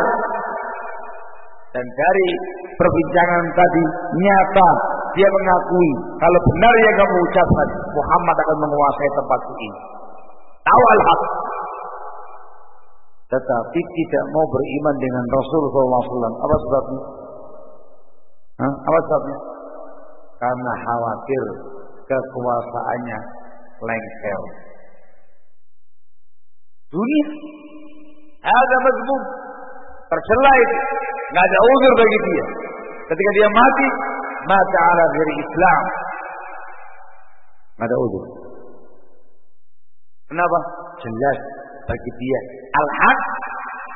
Dan dari perbincangan tadi nyata dia mengakui kalau benar yang kamu ucapkan Muhammad akan menguasai tempat ini. Tahu al-haq. Tetapi tidak mau beriman dengan Rasulullah SAW. Apa sebabnya? Hah? Apa sebabnya? Karena khawatir kekuasaannya lengkel. Dunia ada mazmum tercela itu, nggak ada uzur bagi dia. Ketika dia mati, mati ala dari Islam. Ada uzur. Kenapa? Jelas bagi dia al-haq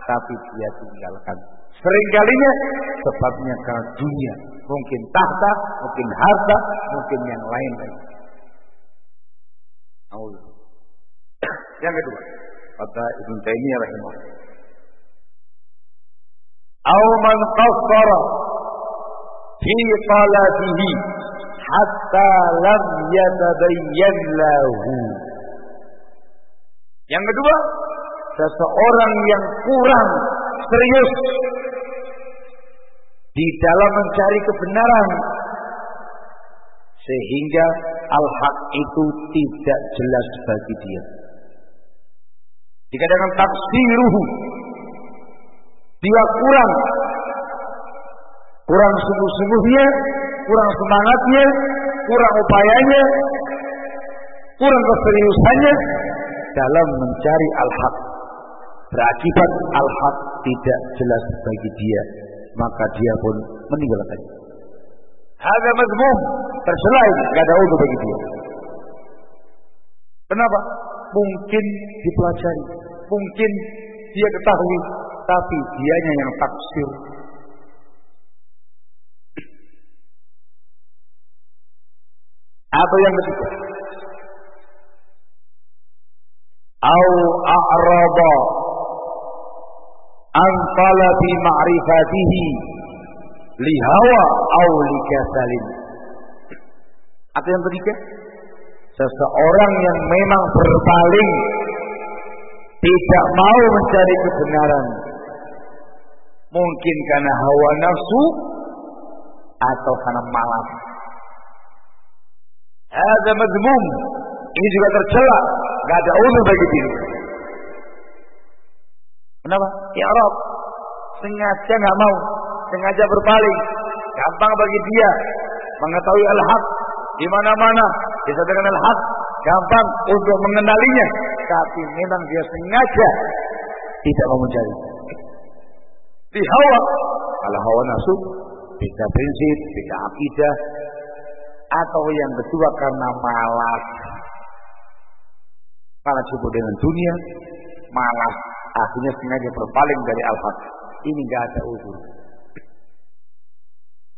tapi dia tinggalkan. Seringkalinya sebabnya karena dunia, mungkin tahta, mungkin harta, mungkin yang lain lain. Yang kedua, kata Ibn Taimiyah rahimahullah. Au man fi talatihi hatta lam yatabayyan lahu. Yang kedua, seseorang yang kurang serius di dalam mencari kebenaran sehingga al-haq itu tidak jelas bagi dia. Dikatakan taksiruhu dia kurang kurang sungguh-sungguhnya, kurang semangatnya, kurang upayanya, kurang keseriusannya dalam mencari al-haq. Berakibat al-haq tidak jelas bagi dia, maka dia pun meninggalkannya. Ada mazmum, tercela tidak ada untuk bagi dia. Kenapa? Mungkin dipelajari, mungkin dia ketahui, tapi dianya yang taksir. Atau yang ketiga, au a'rada an talabi ma'rifatihi li hawa au li kasalin. Atau yang ketiga, seseorang yang memang berpaling tidak mau mencari kebenaran mungkin karena hawa nafsu atau karena malas. Ada mazmum. Ini juga tercela. Gak ada ulur bagi diri. Kenapa? Ya Rob. Sengaja nggak mau. Sengaja berpaling. Gampang bagi dia. Mengetahui al-haq. Di mana-mana. Disampaikan al-haq. Gampang untuk mengenalinya. Tapi memang dia sengaja tidak mau mencari. Di hawa. Kalau hawa nafsu. Beda prinsip. Beda akidah atau yang kedua karena malas. Malas sibuk dengan dunia, malas akhirnya sengaja berpaling dari al-haq. Ini enggak ada uzur.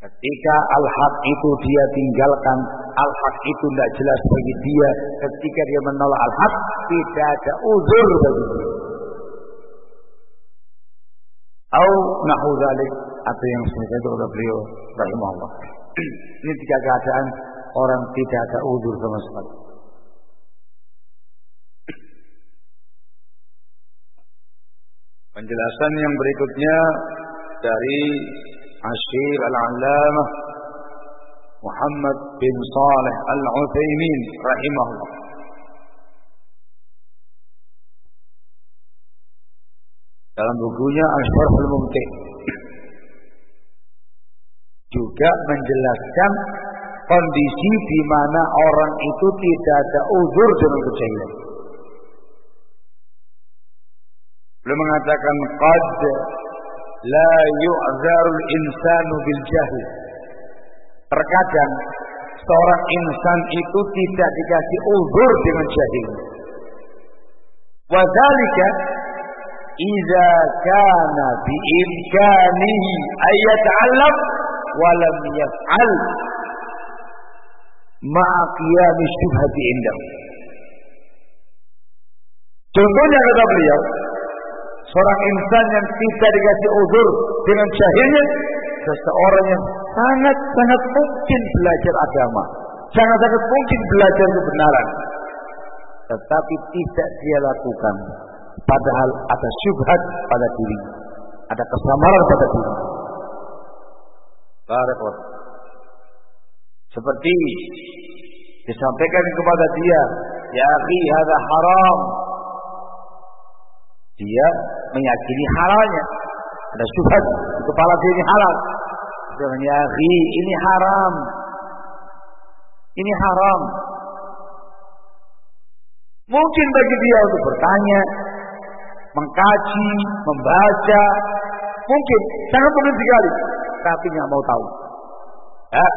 Ketika al-haq itu dia tinggalkan, al-haq itu tidak jelas bagi dia. Ketika dia menolak al-haq, tidak ada uzur bagi dia. Au nahu atau yang semisal itu kata beliau rahimahullah. Ini tiga keadaan orang tidak ada udur sama sekali. Penjelasan yang berikutnya dari Ashir Al-Allamah Muhammad bin Saleh Al-Utsaimin rahimahullah. Dalam bukunya Al-Syarh Al-Mumti' juga menjelaskan kondisi di mana orang itu tidak ada uzur dengan kejahilan. Beliau mengatakan qad la yu'zarul insanu bil jahil. Terkadang seorang insan itu tidak dikasih uzur dengan jahil. Wadhalika idza kana bi imkanihi ay yata'allam wa lam yaf'al ma'a qiyam syubhati indah. Contohnya kata beliau, seorang insan yang tidak dikasih uzur dengan jahilnya, seseorang yang sangat-sangat mungkin belajar agama, sangat-sangat mungkin belajar kebenaran, tetapi tidak dia lakukan. Padahal ada syubhat pada diri, ada kesamaran pada diri. Barakallah. Seperti disampaikan kepada dia, ya akhi hadza haram. Dia meyakini halalnya. Ada syubhat di kepala dia ini halal. Dia ya ini haram. Ini haram. Mungkin bagi dia untuk bertanya, mengkaji, membaca, mungkin sangat mungkin sekali, tapi nggak mau tahu. Ya,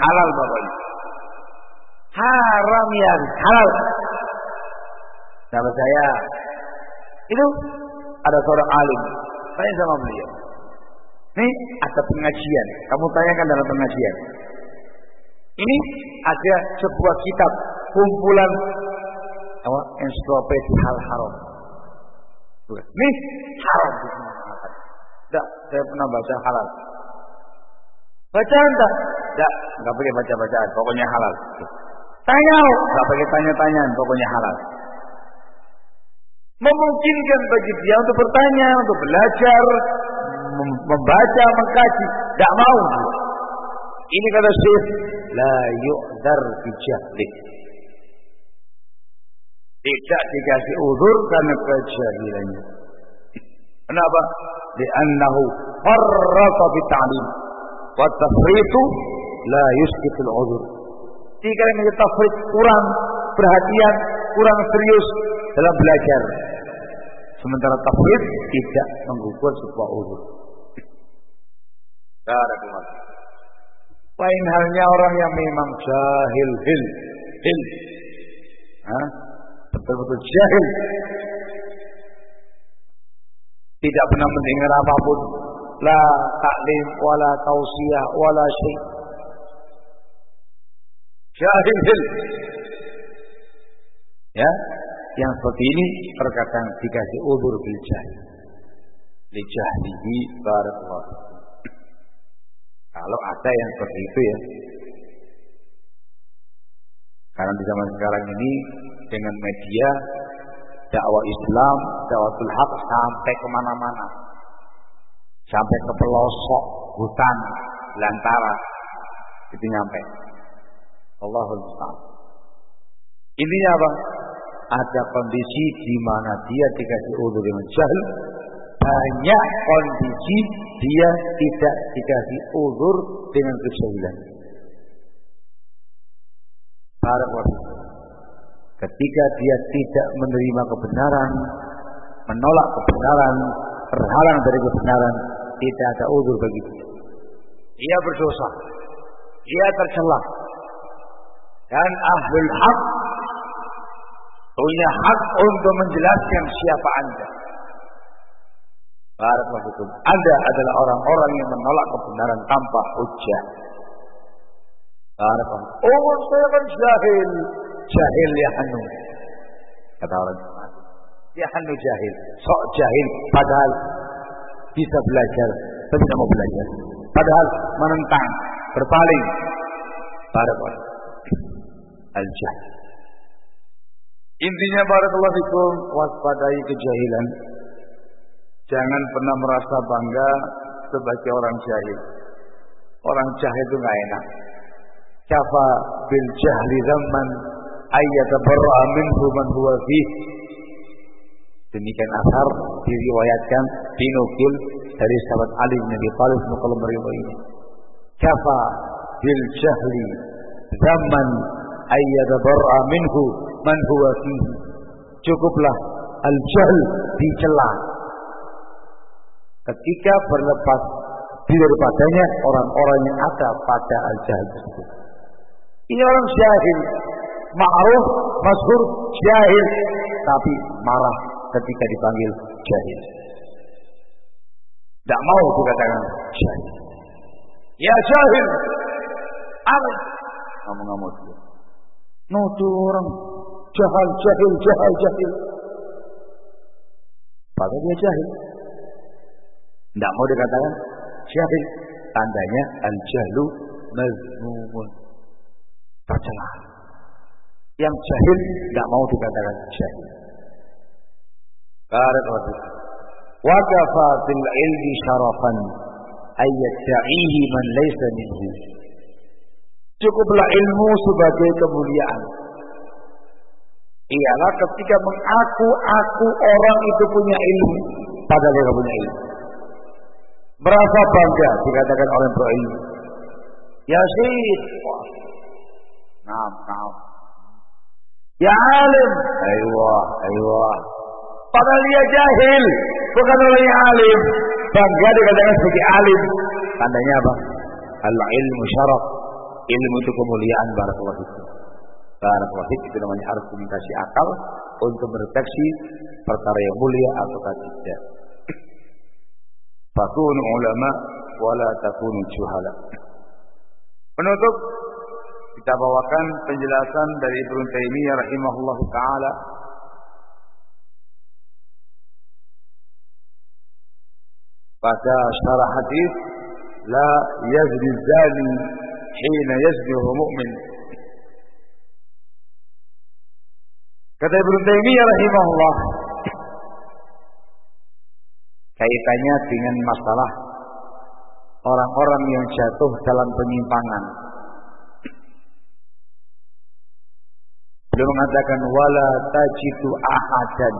halal bapaknya. Haram ya, halal. Sahabat saya, itu ada seorang alim, tanya sama beliau. Ini ada pengajian, kamu tanyakan dalam pengajian. Ini ada sebuah kitab kumpulan apa ensiklopedi hal haram. Ini haram Tidak, saya pernah baca halal. Baca enggak? Enggak, enggak pakai baca-bacaan, pokoknya halal. Tanya, enggak pakai tanya-tanyaan, pokoknya halal. Memungkinkan bagi dia untuk bertanya, untuk belajar, membaca, mengkaji. Tidak mau. Ini kata Syekh, la yu'dar bijahlik. Tidak dikasih uzur karena kejahilannya. Kenapa? Li'annahu farrata fi ta'lim. Wa tafritu la yusqitul uzur. Yang tafrit kurang perhatian, kurang serius dalam belajar. Sementara tafrit tidak mengukur sebuah uzur. Barakallahu. Lain halnya orang yang memang jahil hil hil. Betul-betul jahil. Tidak pernah mendengar apa pun. La taklim, wala tausiyah, wala syai. Jahil. Ya, yang seperti ini terkadang dikasih udur bil jahil. Li jahlihi barakallahu. Kalau ada yang seperti itu ya, karena di zaman sekarang ini dengan media dakwah Islam, dakwatul hak sampai ke mana-mana, sampai ke pelosok hutan, lantara, itu nyampe. Allahul Musta'an. Intinya apa? Ada kondisi di mana dia dikasih udur dengan jahil, banyak kondisi dia tidak dikasih udur dengan kejahilan. Ketika dia tidak menerima kebenaran, menolak kebenaran, terhalang dari kebenaran, tidak ada udur bagi dia. Dia berdosa. Dia tercela. Dan ahlul hak punya hak untuk menjelaskan siapa Anda. Barakallahu Anda adalah orang-orang yang menolak kebenaran tanpa hujah. Barakallahu. Oh, saya kan jahil. Jahil ya Hanu. Kata orang Ya Hanu jahil. Sok jahil. Padahal bisa belajar. Tapi tidak mau belajar. Padahal menentang. Berpaling. Barakallahu. Al-jahil. Intinya barakallahu fikum waspadai kejahilan. Jangan pernah merasa bangga sebagai orang jahil. Orang jahil itu nggak enak kafa bil jahli zaman ayyatabarra minhu man huwa fih demikian asar diriwayatkan dinukil dari sahabat Ali bin Abi Thalib ini kafa bil jahli zaman ayyadabarra minhu man huwa fihi. Cukuplah al-jahl dicela. Ketika berlepas daripadanya orang-orang yang ada pada al-jahl tersebut. Ini orang jahil, ma'ruf, masyhur, jahil, tapi marah ketika dipanggil jahil. Tidak mau dikatakan jahil. Ya jahil. Arif. Ngomong-ngomong dia. Nuduh orang jahil, jahil, jahil, jahil. Padahal dia jahil. Tidak mau dikatakan jahil. Tandanya al-jahlu mazmumun. Tercela. Yang jahil tidak mau dikatakan jahil. Barakallahu Wa kafa fil ilmi syarafan ayyadda'ihi man laysa minhu. Cukuplah ilmu sebagai kemuliaan. Ialah ketika mengaku-aku orang itu punya ilmu, padahal dia punya ilmu. Merasa bangga dikatakan oleh berilmu. Ya Syed. Nah, nah. Ya alim. Aywa, aywa. Padahal dia jahil, bukan orang yang alim. Bangga dikatakan sebagai alim. Tandanya apa? Al ilmu syaraf. Ilmu itu kemuliaan barakallahu fikum. Barakallahu fikum itu namanya argumentasi akal untuk mendeteksi perkara yang mulia atau tidak. Fakun ulama wala takunu juhala. Penutup kita bawakan penjelasan dari Ibnu Taimiyah rahimahullah taala pada syarah hadis la yazni zani hina yazni mu'min. Kata Ibnu Taimiyah rahimahullah kaitannya dengan masalah orang-orang yang jatuh dalam penyimpangan. Beliau mengatakan wala tajidu ahadan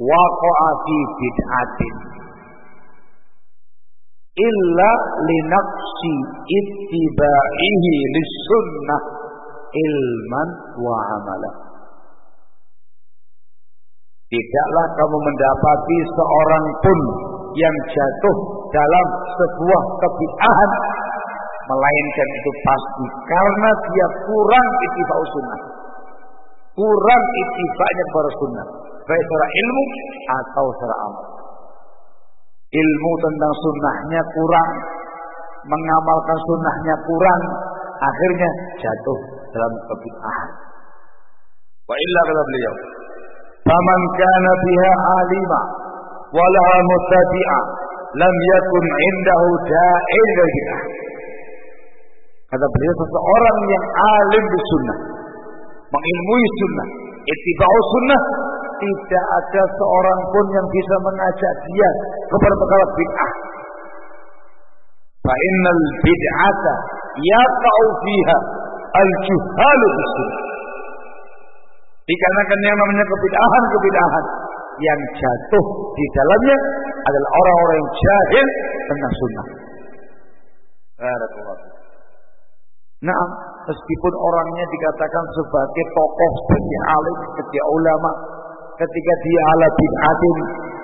waqa'a fi bid'atin illa linaqsi ittiba'ihi lis-sunnah ilman wa amala. Tidaklah kamu mendapati seorang pun yang jatuh dalam sebuah kebid'ahan melainkan itu pasti karena dia kurang ittiba sunnah. Kurang ittibanya kepada sunnah baik secara ilmu atau secara amal. Ilmu tentang sunnahnya kurang, mengamalkan sunnahnya kurang, akhirnya jatuh dalam kebid'ahan. Wa illa kata beliau, "Faman kana biha alima wa laha muttabi'a lam yakun indahu da'in bid'ah." Kata beliau seseorang yang alim di sunnah, mengilmui sunnah, ittiba'u sunnah, tidak ada seorang pun yang bisa mengajak dia kepada perkara bid'ah. Fa innal bid'ata yaqa'u fiha al-juhalu bisunnah. Dikarenakan yang namanya kebid'ahan-kebid'ahan yang jatuh di dalamnya adalah orang-orang yang jahil tentang sunnah. Nah, meskipun orangnya dikatakan sebagai tokoh, sebagai alim, sebagai ulama, ketika dia ala bid'atin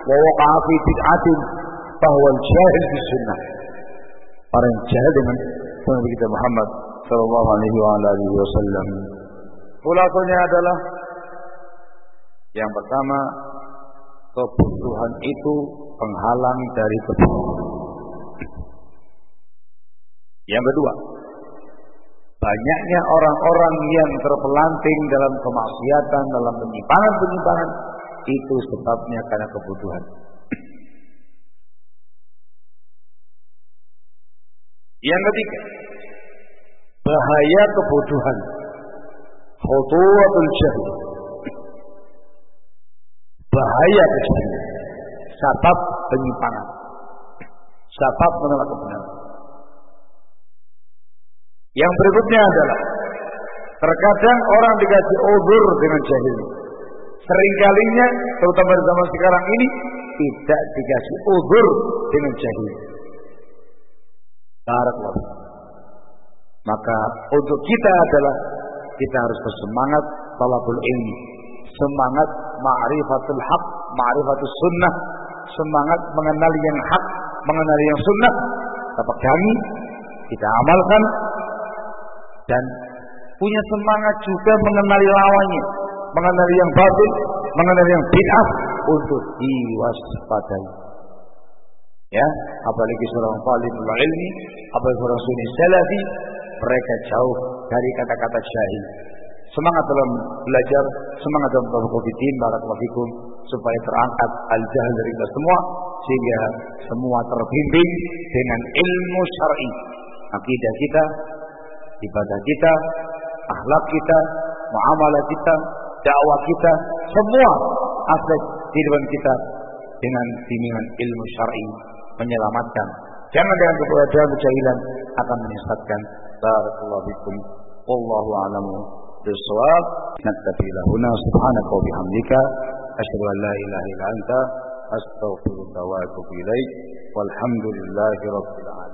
wa waqa'a fi bid'atin bahwa jahil di sunnah orang jahil dengan sunnah kita Muhammad sallallahu alaihi wa alihi wasallam Kulasanya adalah yang pertama kebutuhan itu penghalang dari kebutuhan. Yang kedua, banyaknya orang-orang yang terpelanting dalam kemaksiatan, dalam penyimpangan-penyimpangan itu sebabnya karena kebutuhan. Yang ketiga, bahaya kebutuhan. Khutuwatul jahil. Bahaya kejahilan. Sebab penyimpangan. Sebab menolak kebenaran. Yang berikutnya adalah terkadang orang dikasih uzur dengan jahil. Seringkalinya, terutama di zaman sekarang ini, tidak dikasih uzur dengan jahil. Barakallahu. Maka untuk kita adalah kita harus bersemangat talabul ilmi. Semangat ma'rifatul haq, ma'rifatul sunnah. Semangat mengenal yang hak, mengenal yang sunnah. Kita pegangi, kita amalkan. Dan punya semangat juga mengenali lawannya. Mengenali yang batil, mengenali yang bid'ah. Untuk diwaspadai. Ya, apalagi seorang talibul ilmi, apalagi seorang sunni salafi, mereka jauh dari kata-kata syahid. Semangat dalam belajar, semangat dalam tauhidin, barakallahu fikum supaya terangkat al-jahl dari kita semua sehingga semua terbimbing dengan ilmu syar'i. Akidah kita, ibadah kita, akhlak kita, muamalah kita, dakwah kita, semua aspek kehidupan kita dengan bimbingan ilmu syar'i menyelamatkan. Jangan dengan kebodohan kejahilan akan menyesatkan. Barakallahu fikum. Wallahu a'lamu bishawab. Naktafi lahuna subhanaka wa bihamdika asyhadu an la ilaha illa anta astaghfiruka wa atubu ilaik. Walhamdulillahi rabbil alamin.